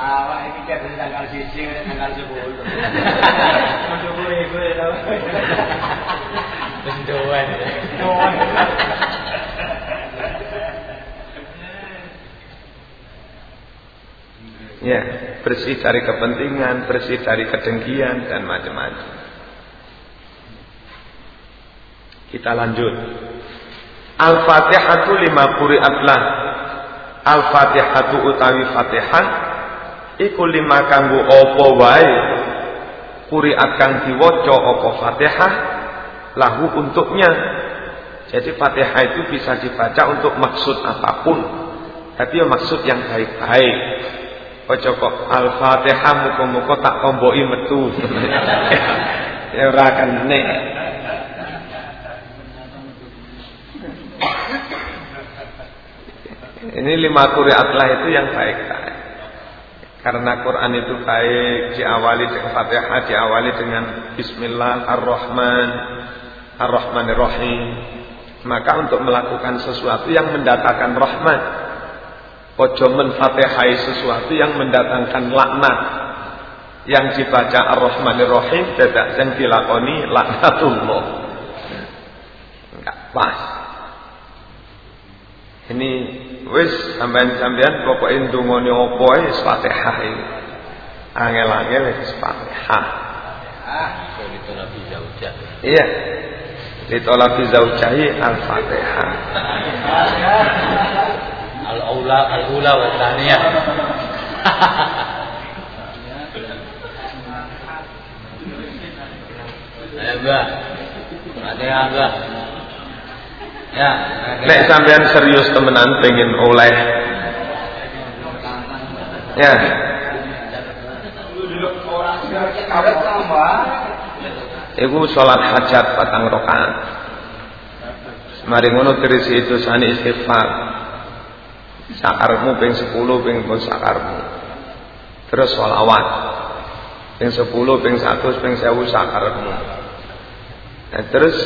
Awak iki kan tanggal sisi tanggal sepuluh. Mencoba ibu ya. Mencoba. Ya, bersih dari kepentingan, bersih dari kedengkian dan macam-macam. Kita lanjut. Al-Fatihatu lima quri'atlah. Al-Fatihatu utawi Fatihah iku lima kanggo apa wae quri'at kang diwaca apa Fatihah lahu untuknya. Jadi Fatihah itu bisa dibaca untuk maksud apa pun. Tapi ya maksud yang baik-baik. Ojo kok Al-Fatihah muka-muka tak tomboki metu. ya ora nek. Ini lima kuriatlah itu yang baik-baik. Karena Quran itu baik diawali dengan Fatihah, diawali dengan Bismillah Ar-Rahman Ar-Rahmanir-Rahim. Maka untuk melakukan sesuatu yang mendatangkan rahmat Ojo menfatihai sesuatu yang mendatangkan laknat. Yang dibaca Ar-Rahmanir Rahim tidak yang dilakoni laknatullah. Enggak pas. Ini wis sampean-sampean pokoke ndongane apa wis Fatihah iki. Angel-angel wis Fatihah. Iya. Litolafi zaujahi al-Fatihah al-aula al-ula wa tsaniyah. Ya, Mbak. Ada ya, nek sampean serius temenan pengen oleh. Ya. Iku sholat hajat patang rokaat. Mari ngono terisi itu sani istighfar. Sakarmu ping 10 ping sakarmu. Terus sholawat. Ping 10 ping 100 ping 1000 sakarmu. Nah, terus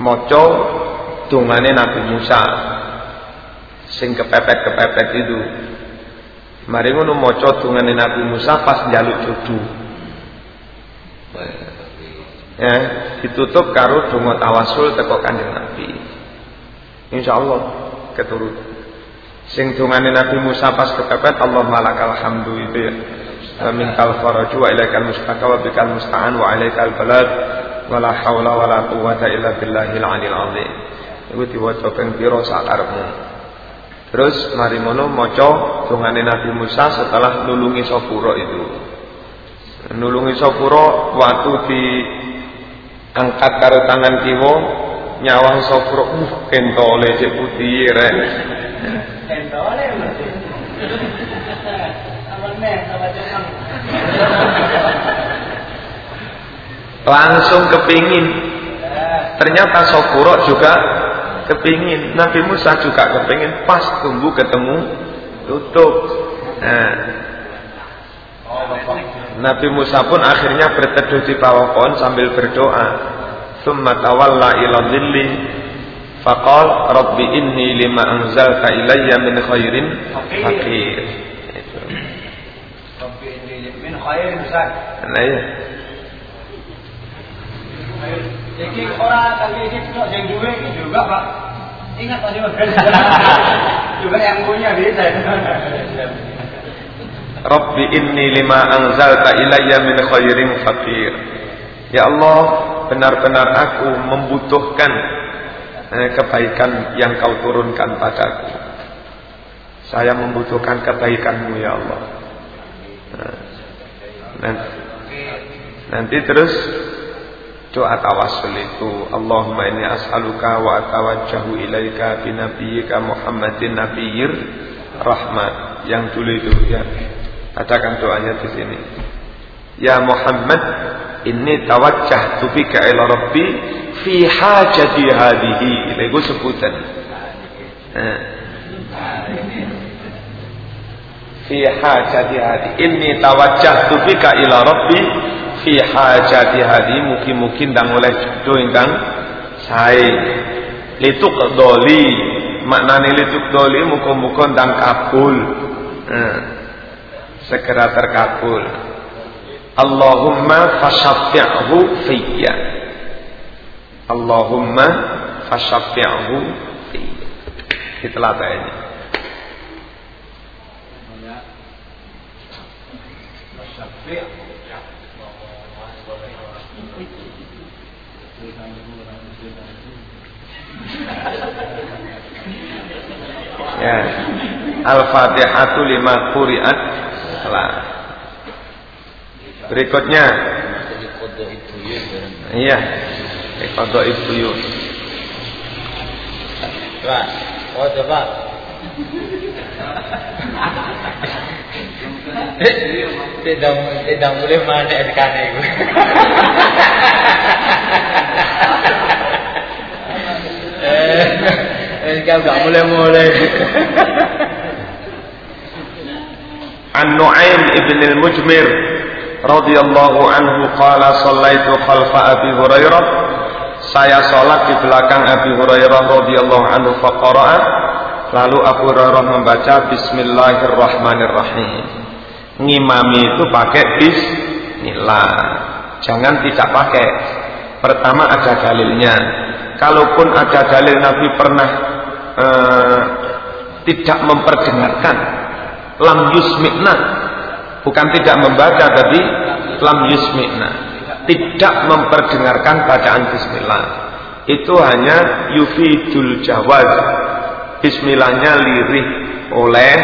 maca dungane Nabi Musa sing kepepet-kepepet itu mari ngono maca dungane Nabi Musa pas njaluk jodoh ya ditutup karo donga tawasul teko Kanjeng Nabi insyaallah keturut Sing dungane Nabi Musa pas kepepet Allah malakal hamdu itu ya. Minkal faraju wa ilaikal mustaka wa bikal musta'an wa ilaikal balad wa la haula wa la quwata illa billahil alil azim. Iku diwaca ping pira sakarepmu. Terus mari mono maca dungane Nabi Musa setelah nulungi Sopuro itu. Nulungi Sopuro waktu di angkat karo tangan kiwa nyawang Sopuro uh kentole cek putih rek. Langsung kepingin. Ternyata Sokuro juga kepingin. Nabi Musa juga kepingin. Pas tunggu ketemu tutup. Nah. Nabi Musa pun akhirnya berteduh di bawah pohon sambil berdoa. Summa tawalla ila dhilli Faqal Rabbi inni lima anzalta ilayya min khairin fakir. Khair besar. Nah iya. Iki ora kali ini kok yang duwe iki juga, Pak. Ingat tadi juga yang punya bisa. Rabbi inni lima anzalta ilayya min khairin fakir. Ya Allah, benar-benar aku membutuhkan eh, kebaikan yang kau turunkan padaku. Saya membutuhkan kebaikanmu ya Allah. Nah, nanti, nanti terus doa tawassul itu. Allahumma inni as'aluka wa atawajjahu ilaika bi nabiyyika Muhammadin nabiyyir rahmat yang dulu itu ya. Katakan doanya di sini. Ya Muhammad inni tawajjahtu bika ila rabbi fi hajati hadhihi itu sebutan. Fi hajati hadi inni tawajjahtu bika ila rabbi fi hajati hadi mugi-mugi ndang oleh jodoh ingkang sae lituk doli maknane lituk doli muga-muga ndang kabul. Nah, segera terkabul. Allahumma fasyafi'hu fiyya. Allahumma fasyafi'hu fiyya. Itulah tanya Ya. Al-Fatihatu lima quri'at salah. Berikutnya Iya. Ibuyun. Pak, oh coba. Tidak tidak boleh mana ikan itu. Eh, enggak enggak mulai-mulai. An Nu'aim ibn al-Mujmir radhiyallahu anhu qala sallaitu khalfa Abi Hurairah. Saya salat di belakang Abi Hurairah radhiyallahu anhu faqara'a. Lalu Abu Hurairah membaca bismillahirrahmanirrahim. Ngimami itu pakai bismillah. Jangan tidak pakai. Pertama ada dalilnya. Kalaupun ada dalil Nabi pernah uh, tidak memperdengarkan. Lam yusmi'na. Bukan tidak membaca tapi lam yusmi'na. Tidak memperdengarkan bacaan bismillah. Itu hanya yufidul jawaz. Bismillahnya lirih oleh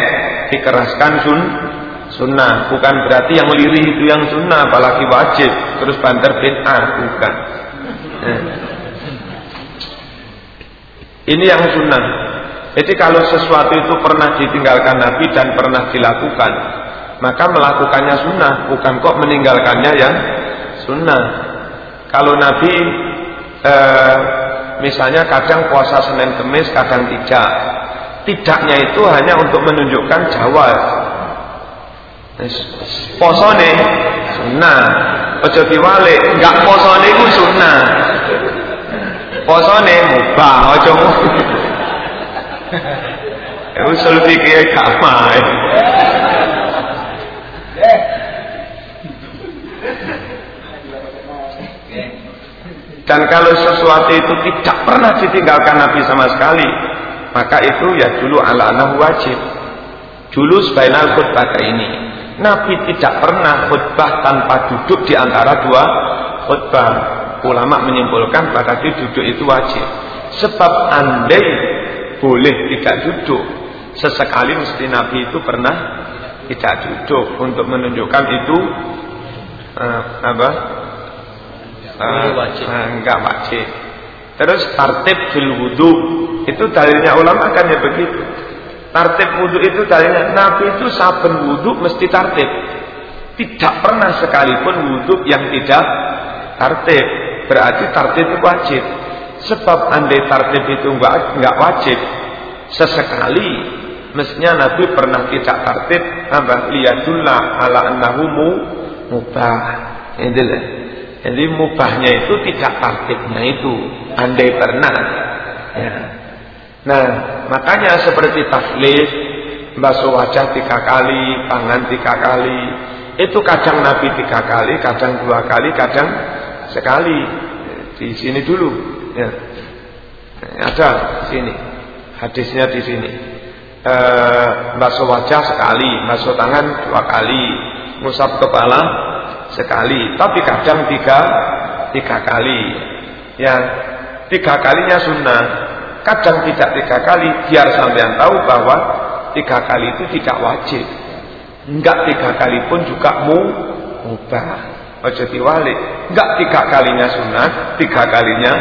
dikeraskan sun sunnah. Bukan berarti yang lirih itu yang sunnah apalagi wajib. Terus banter bid'ah bukan. Eh. Ini yang sunnah. Jadi kalau sesuatu itu pernah ditinggalkan Nabi dan pernah dilakukan, maka melakukannya sunnah, bukan kok meninggalkannya yang sunnah. Kalau Nabi eh, misalnya kadang puasa Senin Kemis, kadang tidak. Tidaknya itu hanya untuk menunjukkan jawab. Posone sunnah. Ojo diwalik, enggak posone itu sunnah. Posone mubah aja Usul fikih gak main. Dan kalau sesuatu itu tidak pernah ditinggalkan Nabi sama sekali, maka itu ya dulu ala anak wajib. Dulu sebainal khutbah ini, Nabi tidak pernah khutbah tanpa duduk di antara dua khutbah ulama menyimpulkan pada duduk itu wajib. Sebab andai boleh tidak duduk, sesekali mesti Nabi itu pernah tidak duduk untuk menunjukkan itu uh, apa? Uh, wajib. Uh, enggak wajib. Terus tartib fil wudu itu dalilnya ulama kan ya begitu. Tartib wudu itu dalilnya Nabi itu saben wudu mesti tartib. Tidak pernah sekalipun wudu yang tidak tartib berarti tartib itu wajib. Sebab andai tartib itu enggak enggak wajib, sesekali mestinya Nabi pernah tidak tartib apa liyadullah ala annahu mubah. Itulah. Jadi mubahnya itu tidak tartibnya itu, andai pernah. Ya. Nah, makanya seperti taklif, basuh wajah tiga kali, tangan tiga kali, Itu kadang Nabi tiga kali, kadang dua kali, kadang sekali. Di sini dulu. Ya. Ada di sini. Hadisnya di sini. E, basuh wajah sekali, basuh tangan dua kali, musab kepala sekali. Tapi kadang tiga, tiga kali. Ya, tiga kalinya sunnah. Kadang tidak tiga kali, biar sampean tahu bahwa tiga kali itu tidak wajib. Enggak tiga kali pun juga mu mubah. Ojo diwalik. Enggak tiga kalinya sunat, tiga kalinya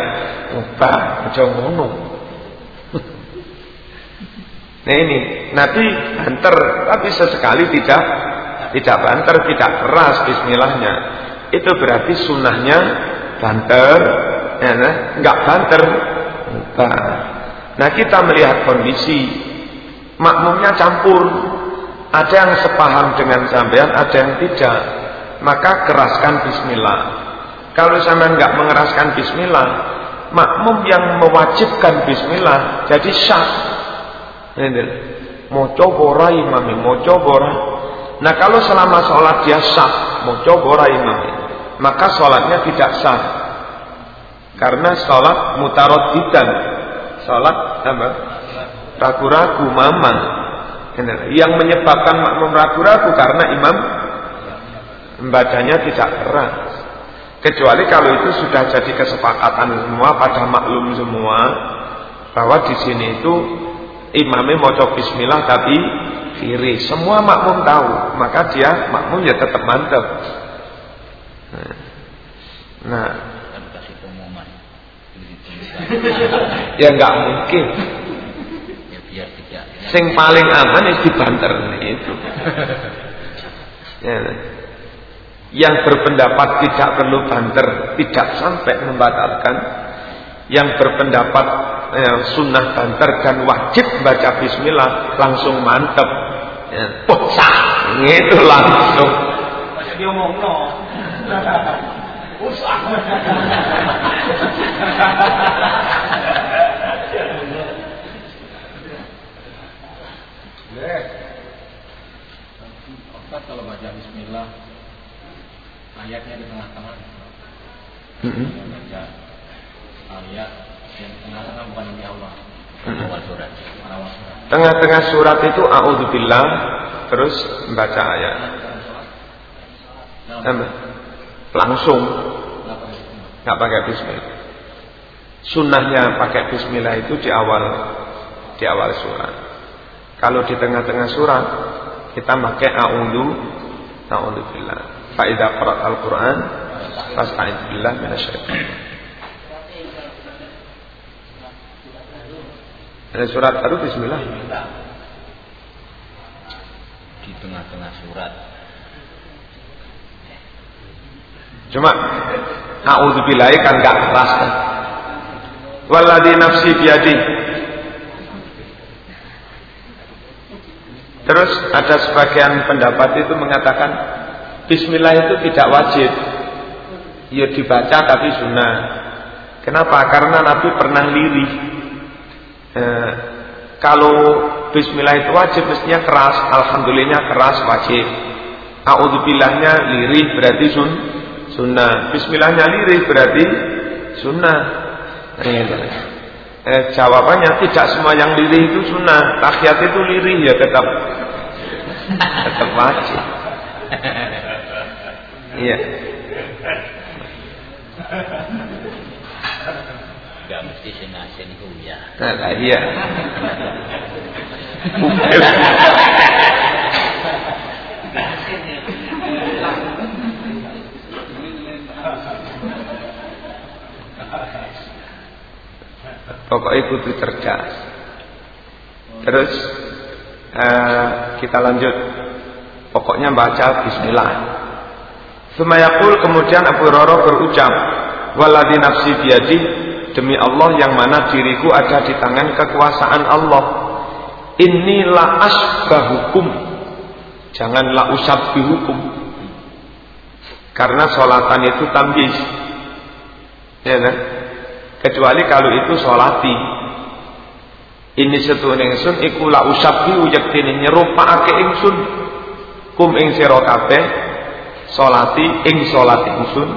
mubah. Ojo ngono. Nah ini nanti banter, tapi sesekali tidak tidak banter, tidak keras Bismillahnya. Itu berarti sunnahnya banter, ya, nah, enggak banter, mubah. Nah kita melihat kondisi makmumnya campur ada yang sepaham dengan sampean, ada yang tidak. Maka keraskan bismillah. Kalau sama enggak mengeraskan bismillah, makmum yang mewajibkan bismillah jadi syak. Ini mau coba imami, mau coba Nah kalau selama sholat dia sah, mau coba imami, maka sholatnya tidak sah. Karena sholat mutarodidan, sholat apa? Ragu-ragu, mama, yang menyebabkan makmum ragu-ragu karena imam membacanya tidak keras. Kecuali kalau itu sudah jadi kesepakatan semua pada maklum semua bahwa di sini itu imamnya mau bismillah tapi kiri. Semua makmum tahu, maka dia makmum ya tetap mantap. Nah, ya nggak mungkin. Sing paling aman itu dibanter itu. Ya. Yang berpendapat tidak perlu banter tidak sampai membatalkan. Yang berpendapat ya, sunnah banter dan wajib baca Bismillah langsung mantep. Ya, pecah, itu langsung. Kalau baca Bismillah ayatnya di tengah-tengah. Baca ayat yang di tengah-tengah bukan ini Allah. Awal surat. Awal surat. Tengah-tengah surat itu A'udzubillah terus membaca ayat. Langsung nggak pakai Bismillah. Sunnahnya pakai Bismillah itu di awal di awal surat. Kalau di tengah-tengah surat kita pakai a'udzu a'udzu billah. Fa idza qara'al Qur'an fasta'id billah minasyaitan. Ada surat baru bismillah. Di tengah-tengah surat. Cuma a'udzubillah kan enggak keras kan. Walladzi nafsi biyadi Terus ada sebagian pendapat itu mengatakan Bismillah itu tidak wajib. Ya dibaca tapi sunnah. Kenapa? Karena Nabi pernah lirih. Eh, Kalau Bismillah itu wajib mestinya keras. Alhamdulillah keras wajib. A'udzubillahnya lirih berarti sun, sunnah. Bismillahnya lirih berarti sunnah. Eh, Eh, jawabannya tidak semua yang lirih itu sunnah. Tahiyat itu lirih ya tetap. Tetap wajib. Iya. Gak mesti senasen ya. Nah, iya. Pokoknya kudu cerdas. Terus uh, kita lanjut. Pokoknya baca Bismillah. Semayakul kemudian Abu Roro berucap, Waladi nafsi biadi demi Allah yang mana diriku ada di tangan kekuasaan Allah. Inilah asbahukum. Janganlah usab dihukum. Karena sholatan itu tambis. Ya, nah? kecuali kalau itu sholati ini setune ingsun iku la usabbi uyaktini nyerupake ingsun kum ing sira kabeh Solati ing solati usun.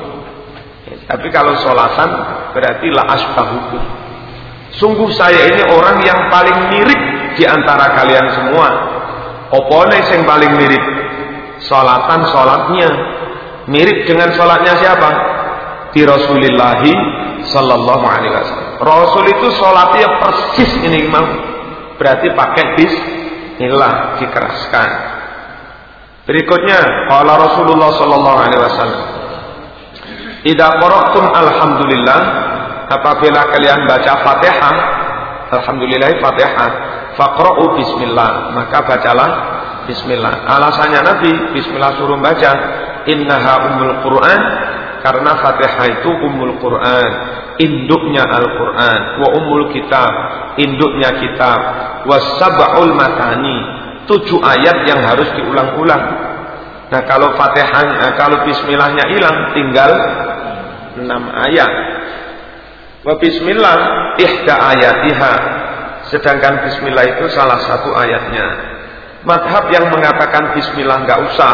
Tapi kalau solatan berarti la asbahukum. Sungguh saya ini orang yang paling mirip di antara kalian semua. Opone yang paling mirip? Solatan solatnya. Mirip dengan solatnya siapa? Di Rasulillahi Sallallahu Alaihi Wasallam. Rasul itu solatnya persis ini mau. Berarti pakai bismillah dikeraskan. Berikutnya, kalau Rasulullah Sallallahu Alaihi Wasallam. Ida qara'tum alhamdulillah. Apabila kalian baca Fatihah alhamdulillah Fatihah. Faqra'u bismillah. Maka bacalah bismillah. Alasannya Nabi bismillah suruh baca. Innaha ummul Quran. Karena Fatihah itu ummul Quran. Induknya Al-Quran. Wa ummul kitab. Induknya kitab. Wasab'ul matani tujuh ayat yang harus diulang-ulang. Nah kalau Fatihahnya kalau bismillahnya hilang tinggal enam ayat. Wa bismillah ihda ayatiha. Sedangkan bismillah itu salah satu ayatnya. Madhab yang mengatakan bismillah nggak usah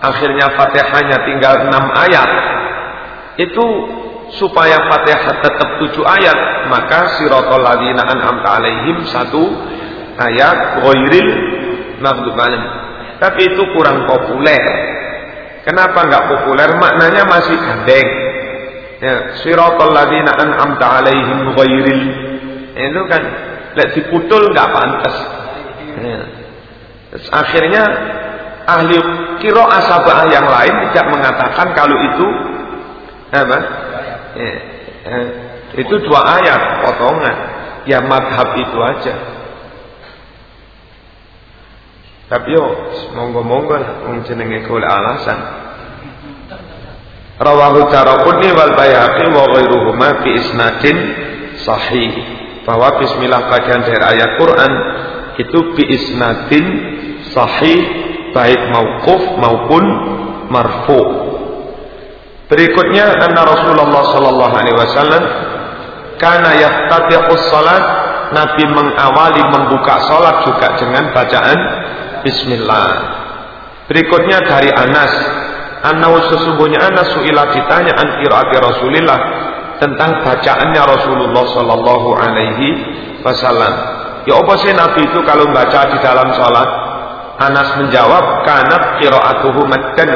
akhirnya fatihahnya tinggal enam ayat. Itu supaya Fatihah tetap tujuh ayat maka siratal ladzina an'amta alaihim satu ayat ghairil maghdub tapi itu kurang populer. Kenapa nggak populer? Maknanya masih gandeng. Ya siratal ladzina an'amta alaihim ghairil. Itu kan lek diputul nggak pantas ya. Terus akhirnya ahli kiro asabah yang lain tidak mengatakan kalau itu apa? Ya, eh, itu dua ayat potongan. Ya madhab itu aja. Tapi yo monggo-monggo lah jenenge golek alasan. Rawahu Daraqutni wal Baihaqi wa ghairuhuma fi isnadin sahih. Bahwa bismillah bagian dari ayat Quran itu bi isnadin sahih baik mauquf maupun marfu. Berikutnya anna Rasulullah sallallahu alaihi wasallam kana yaftatihu salat Nabi mengawali membuka salat juga dengan bacaan bismillah. Berikutnya dari Anas Annahu sesungguhnya Anas suila ditanya an Rasulillah tentang bacaannya Rasulullah sallallahu alaihi wasallam. Ya apa sih Nabi itu kalau baca di dalam salat? Anas menjawab kanat qiraatuhu maddan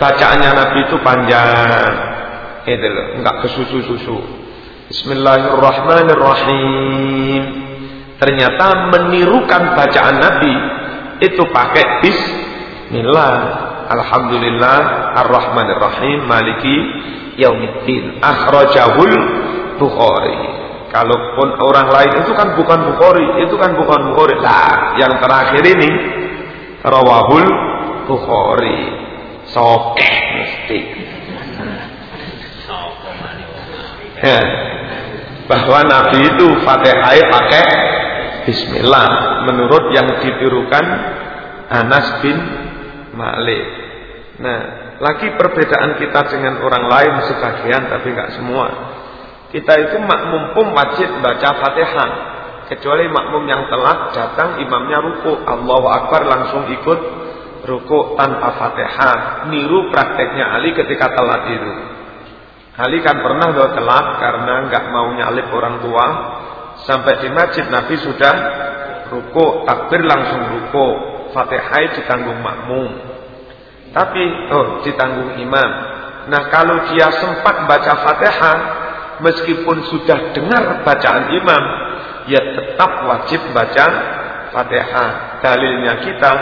bacaannya Nabi itu panjang itu loh enggak kesusu-susu Bismillahirrahmanirrahim ternyata menirukan bacaan Nabi itu pakai Bismillah. Alhamdulillah Ar-Rahmanirrahim Maliki Yaumiddin. Akhrajahul Bukhari. Kalaupun orang lain itu kan bukan Bukhari Itu kan bukan Bukhari. Nah yang terakhir ini Rawahul Bukhari. Sokeh mesti. Bahwa Nabi itu Fatihah pakai Bismillah menurut yang ditirukan Anas bin Malik. Nah lagi perbedaan kita dengan orang lain sebagian tapi nggak semua. Kita itu makmum pun wajib baca Fatihah kecuali makmum yang telat datang imamnya ruku. Allahu Akbar langsung ikut ruku tanpa fatihah. Niru prakteknya Ali ketika telat itu. Ali kan pernah loh telat karena nggak mau nyalip orang tua sampai di masjid Nabi sudah ruku takbir langsung ruku fatihah ditanggung makmum tapi oh ditanggung imam nah kalau dia sempat baca fatihah meskipun sudah dengar bacaan imam ya tetap wajib baca fatihah dalilnya kita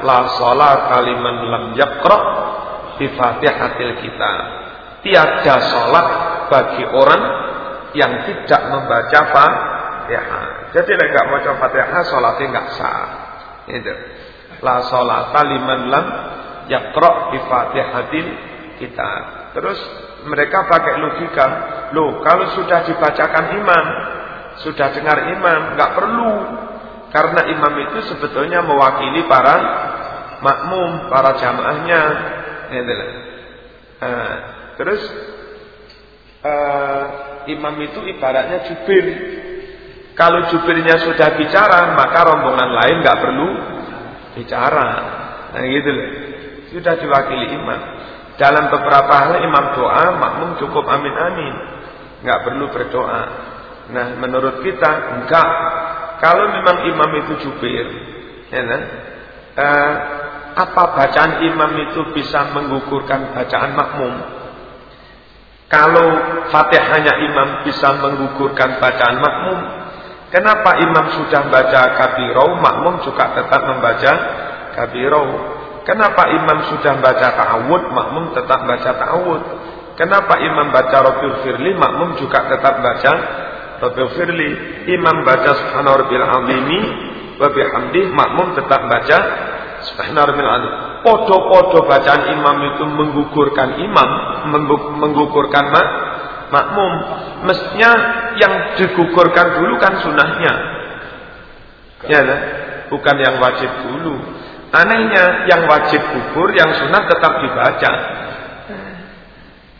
la salat kaliman lam yaqra bi Fatihatil Kitab. Tiada salat bagi orang yang tidak membaca Fatihah. Jadi nek enggak maca Fatihah salatnya enggak sah. Itu. La salat kaliman lam yaqra bi Fatihatil Kitab. Terus mereka pakai logika, loh kalau sudah dibacakan imam, sudah dengar imam, enggak perlu karena imam itu sebetulnya mewakili para makmum, para jamaahnya. Nah, terus uh, imam itu ibaratnya jubir. Kalau jubirnya sudah bicara, maka rombongan lain nggak perlu bicara. Nah gitu loh. sudah diwakili imam. Dalam beberapa hal imam doa, makmum cukup amin amin, nggak perlu berdoa. Nah, menurut kita enggak. Kalau memang imam itu jubir, ya kan? Eh, apa bacaan imam itu bisa menggugurkan bacaan makmum? Kalau fatihahnya imam bisa menggugurkan bacaan makmum, kenapa imam sudah baca kabirau, makmum juga tetap membaca kabirau? Kenapa imam sudah baca ta'awud, makmum tetap baca ta'awud? Kenapa imam baca Rabbil Firli, makmum juga tetap baca Rabbil Firli? Imam baca Subhanahu Rabbil Azimi, wa bihamdih, makmum tetap baca Subhana rabbil azim. Podo-podo bacaan imam itu menggugurkan imam, menggugurkan mak, makmum. Mestinya yang digugurkan dulu kan sunnahnya. Ya, nah? bukan yang wajib dulu. Anehnya yang wajib gugur, yang sunnah tetap dibaca.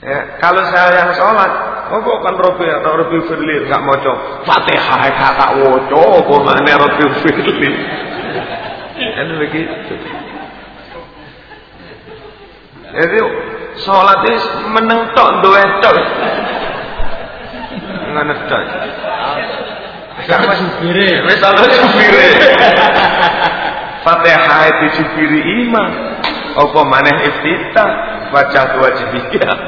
Ya, kalau saya yang sholat, oh kok kan Robi atau Robi Firli nggak moco, Fatihah kata woco, kok mana Robi Firli? Kan begitu. Jadi sholat itu meneng tok duwe. Ngono tok. Sama supire. Wis ana supire. Fatihah dijubiri imam. Apa maneh iftitah wajah wajibiyah.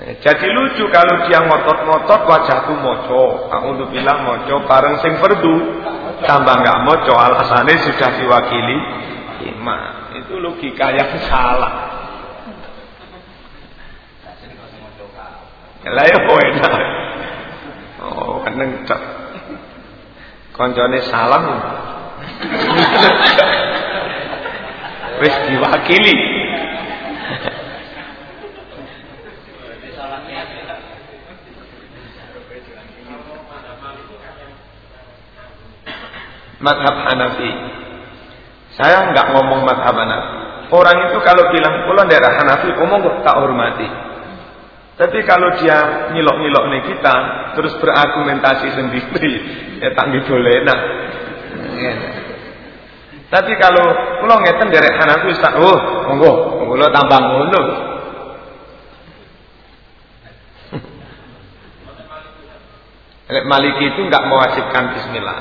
Jadi lucu kalau dia ngotot-ngotot wajahku moco. Aku bilang moco bareng sing perdu tambah nggak moco alasannya sudah diwakili imam itu logika yang salah lah ya enak oh keneng cok koncone salam wis diwakili madhab Hanafi. Saya nggak ngomong madhab Hanafi. Orang itu kalau bilang pulang daerah Hanafi, ngomong tak hormati. Tapi kalau dia nyilok-nyilok nih kita, terus berargumentasi sendiri, ya tak boleh nah. Ya. Tapi kalau pulau ngeten dari Hanafi, tak, oh, monggo, monggo tambah ngono. Maliki itu nggak mewajibkan Bismillah.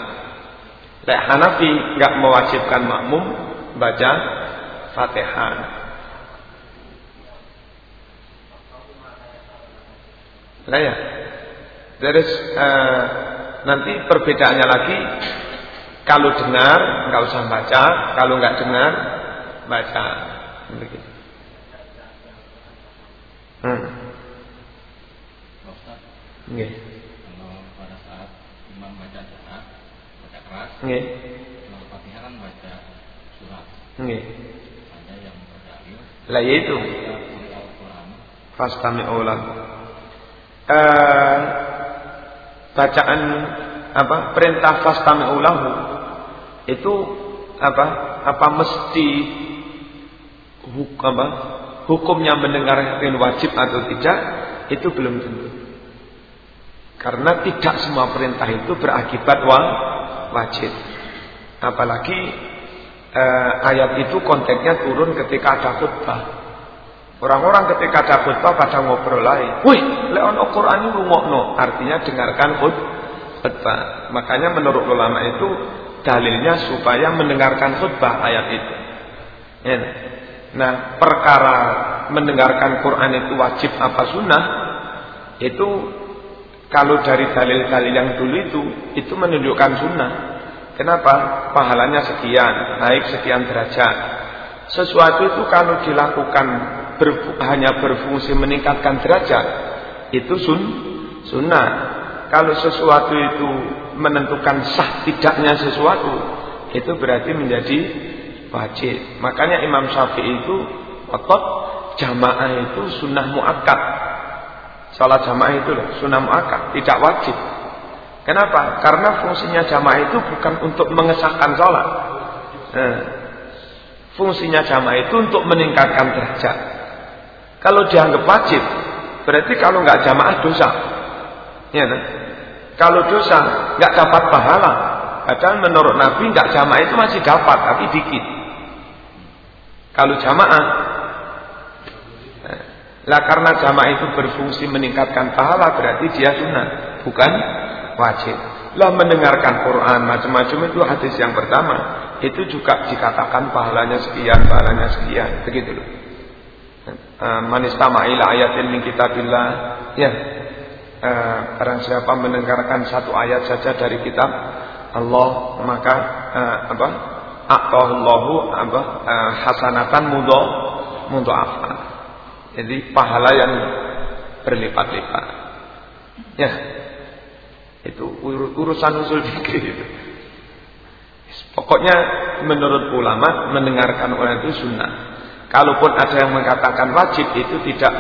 Lek Hanafi nggak mewajibkan makmum baca Fatihah. Nah ya, dari uh, nanti perbedaannya lagi kalau dengar nggak usah baca, kalau nggak dengar baca. Begitu. Hmm. Okay. Nggih. Kalau Fatihah kan baca surat. Nggih. Ada yang berdalil. Lah ya itu. Fastami'u lahu. Eh bacaan apa perintah fastami'u lahu itu apa apa mesti hukum hukumnya mendengarkan wajib atau tidak itu belum tentu karena tidak semua perintah itu berakibat wa wajib. Apalagi eh, ayat itu konteksnya turun ketika ada khutbah. Orang-orang ketika ada khutbah pada ngobrol lain. Wih, leon Quran ini rungokno. Artinya dengarkan khutbah. Makanya menurut ulama itu dalilnya supaya mendengarkan khutbah ayat itu. Ya. Nah, perkara mendengarkan Quran itu wajib apa sunnah itu kalau dari dalil-dalil yang dulu itu, itu menunjukkan sunnah. Kenapa? Pahalanya sekian, naik sekian derajat. Sesuatu itu kalau dilakukan hanya berfungsi meningkatkan derajat, itu sun, sunnah. Kalau sesuatu itu menentukan sah tidaknya sesuatu, itu berarti menjadi wajib. Makanya Imam Syafi'i itu otot jamaah itu sunnah muakkad Salat jamaah itu loh, sunnah muakkad, tidak wajib. Kenapa? Karena fungsinya jamaah itu bukan untuk mengesahkan sholat. Nah, fungsinya jamaah itu untuk meningkatkan derajat. Kalau dianggap wajib, berarti kalau nggak jamaah dosa. Ya, nah? Kalau dosa nggak dapat pahala. Padahal menurut Nabi nggak jamaah itu masih dapat, tapi dikit. Kalau jamaah, lah karena jamaah itu berfungsi meningkatkan pahala berarti dia sunnah, bukan wajib. Lah mendengarkan Quran macam-macam itu hadis yang pertama itu juga dikatakan pahalanya sekian, pahalanya sekian, begitu loh. Eh, manistama ila ayatin min kitabillah. Ya. Uh, barang siapa mendengarkan satu ayat saja dari kitab Allah maka uh, apa? Aqallahu apa? Uh, hasanatan mudho mudha'afa jadi pahala yang berlipat-lipat. Ya. Itu ur urusan usul fikih itu. Pokoknya menurut ulama mendengarkan orang itu sunnah Kalaupun ada yang mengatakan wajib itu tidak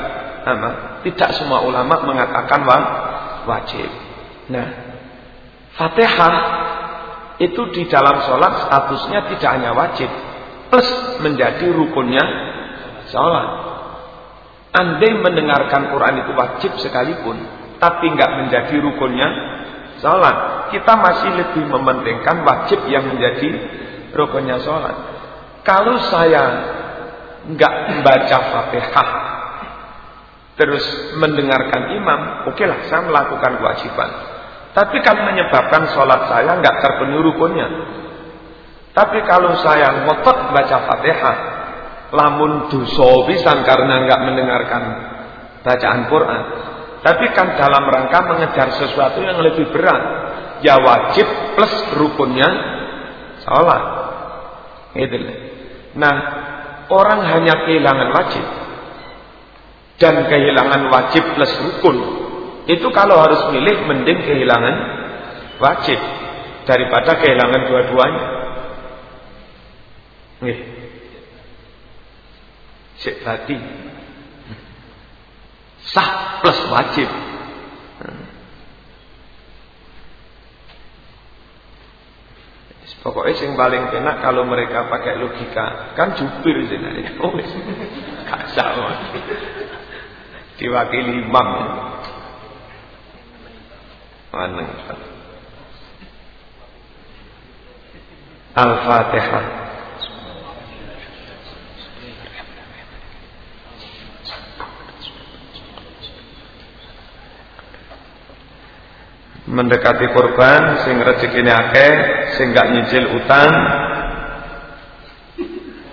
apa? Tidak semua ulama mengatakan wajib. Nah, Fatihah itu di dalam sholat statusnya tidak hanya wajib, plus menjadi rukunnya sholat. Andai mendengarkan Quran itu wajib sekalipun, tapi nggak menjadi rukunnya sholat, kita masih lebih mementingkan wajib yang menjadi rukunnya sholat. Kalau saya nggak membaca Fatihah terus mendengarkan imam, oke lah saya melakukan kewajiban. Tapi kalau menyebabkan sholat saya nggak terpenuhi rukunnya. Tapi kalau saya ngotot baca Fatihah, lamun dosa pisan karena nggak mendengarkan bacaan Quran. Tapi kan dalam rangka mengejar sesuatu yang lebih berat, ya wajib plus rukunnya sholat. Gitu. Nah, orang hanya kehilangan wajib. Dan kehilangan wajib plus rukun. Itu kalau harus milih mending kehilangan wajib daripada kehilangan dua-duanya. Nih tadi. Sah plus wajib Pokoknya yang paling enak kalau mereka pakai logika. Kan jubir sini. Oh, gak sama. Diwakili imam. Mana? Al-Fatihah. Mendekati korban sing rezekine akeh sing gak nyicil utang.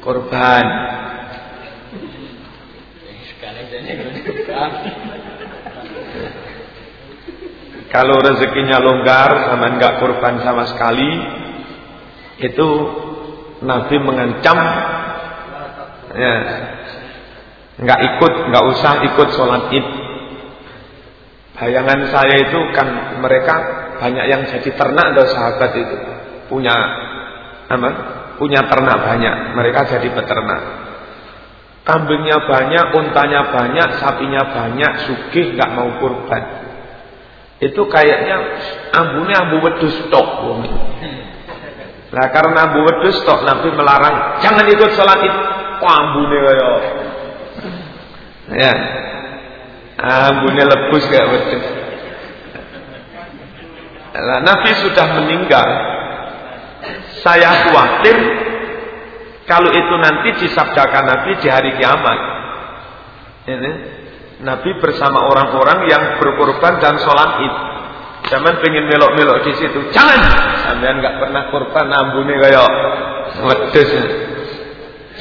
Korban. Kalau rezekinya longgar sama nggak korban sama sekali itu Nabi mengancam. Ya nggak ikut nggak usah ikut sholat id Bayangan saya itu kan mereka banyak yang jadi ternak dari sahabat itu punya apa? Punya ternak banyak, mereka jadi peternak. Kambingnya banyak, untanya banyak, sapinya banyak, sugih nggak mau kurban. Itu kayaknya ambunya ambu wedus tok. Nah karena ambu wedus tok Nabi melarang jangan ikut sholat itu. ambune kaya. Ya, Ambune lebus kayak wedhus. Nah, Nabi sudah meninggal. Saya khawatir kalau itu nanti disabdakan Nabi di hari kiamat. Ini, Nabi bersama orang-orang yang berkorban dan sholat id. Zaman pengen melok-melok di situ. Jangan. Sampean nggak pernah korban ambune kayak wedhus.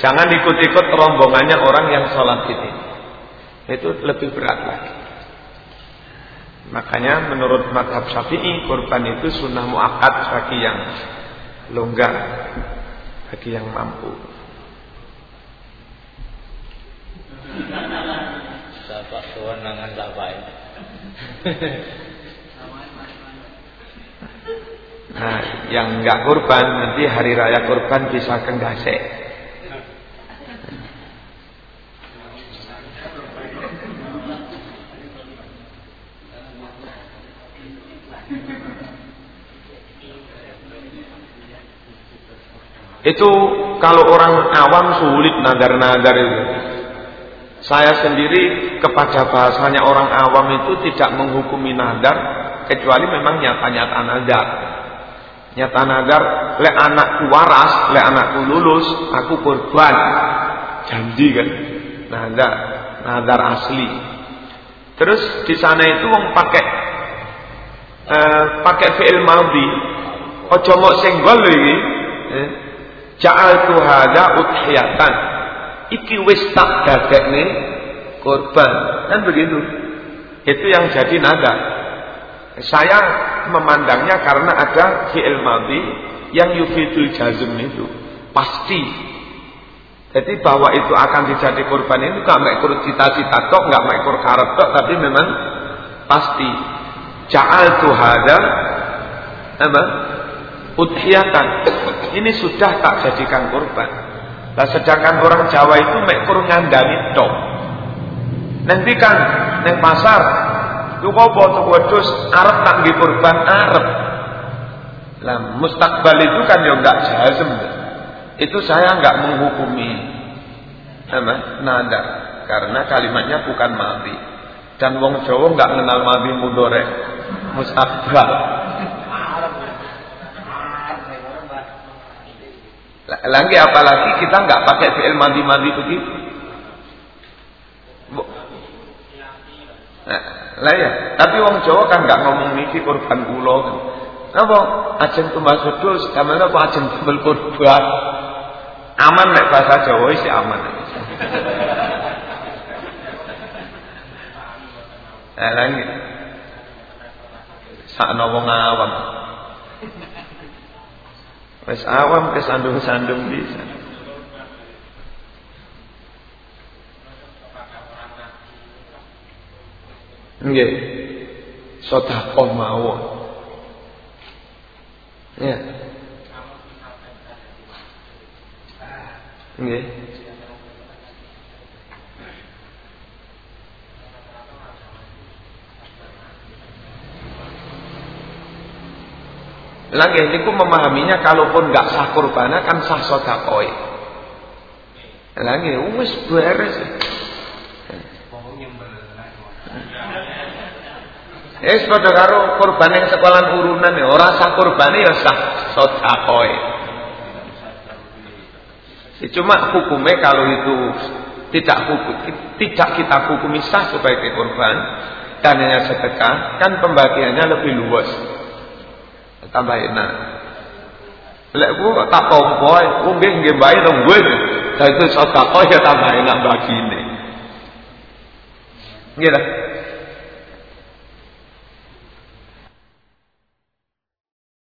Jangan ikut-ikut rombongannya orang yang sholat id itu lebih berat lagi. Makanya menurut madhab syafi'i korban itu sunnah muakat bagi yang longgar, bagi yang mampu. Bapak kewenangan bapak Nah, yang enggak korban nanti hari raya korban bisa kenggasek. Itu kalau orang awam sulit nadar-nadar itu. Saya sendiri kepada bahasanya orang awam itu tidak menghukumi nadar kecuali memang nyata-nyata nadar. Nyata nadar, le anakku waras, le anakku lulus, aku korban. janji kan. Nadar, nadar asli. Terus di sana itu wong pakai uh, pakai fi'il madhi. Ojo mok senggol iki. Eh, Ja'altu hadza udhiyatan. Iki wis tak dadekne korban. Kan begitu. Itu yang jadi nada. Saya memandangnya karena ada fi'il madhi yang yufidul jazm itu. Pasti. Jadi bahwa itu akan dijadi korban itu gak mekor cita-cita tok, gak mekor karep tok, tapi memang pasti. Ja'al tuhada apa? Udhiyatan. Ini sudah tak jadikan korban. Nah, sedangkan orang Jawa itu mekor ngandani tok. Nanti kan neng pasar tuh apa tuh wedhus arep tak nggih korban arep. Lah mustakbal itu kan ya enggak jazm. Itu saya enggak menghukumi apa? nada karena kalimatnya bukan mati. Dan wong Jawa enggak kenal mati mudore mustakbal. Lagi apalagi kita enggak pakai fi'il madi-madi begitu. Nah, lah ya, tapi wong Jawa kan nggak ngomong niki korban kula. Napa? Ajeng tumbas wedhus, sampeyan apa ajeng tumbal korban? Aman nek bahasa Jawa sih aman. Nah, lagi. Sakno wong awam. Wis awam kesandung-sandung bisa. Nggih. Sedekah mawon. Ya. Nggih. Lagi niku memahaminya kalaupun nggak sah kurbana kan sah sedekah. Lagi wis beres. Eh padha karo korban yang sekolah urunan ya ora sah kurbane ya sah sedekah. Ya, cuma hukumnya kalau itu tidak hukum, tidak kita hukumi sah sebagai korban dan hanya sedekah, kan pembagiannya lebih luas. Tambah enak. Lek ku tak tompo, ku nggih nggih bae dong gue. Dan itu sedekah ya tambah enak bagine. Nggih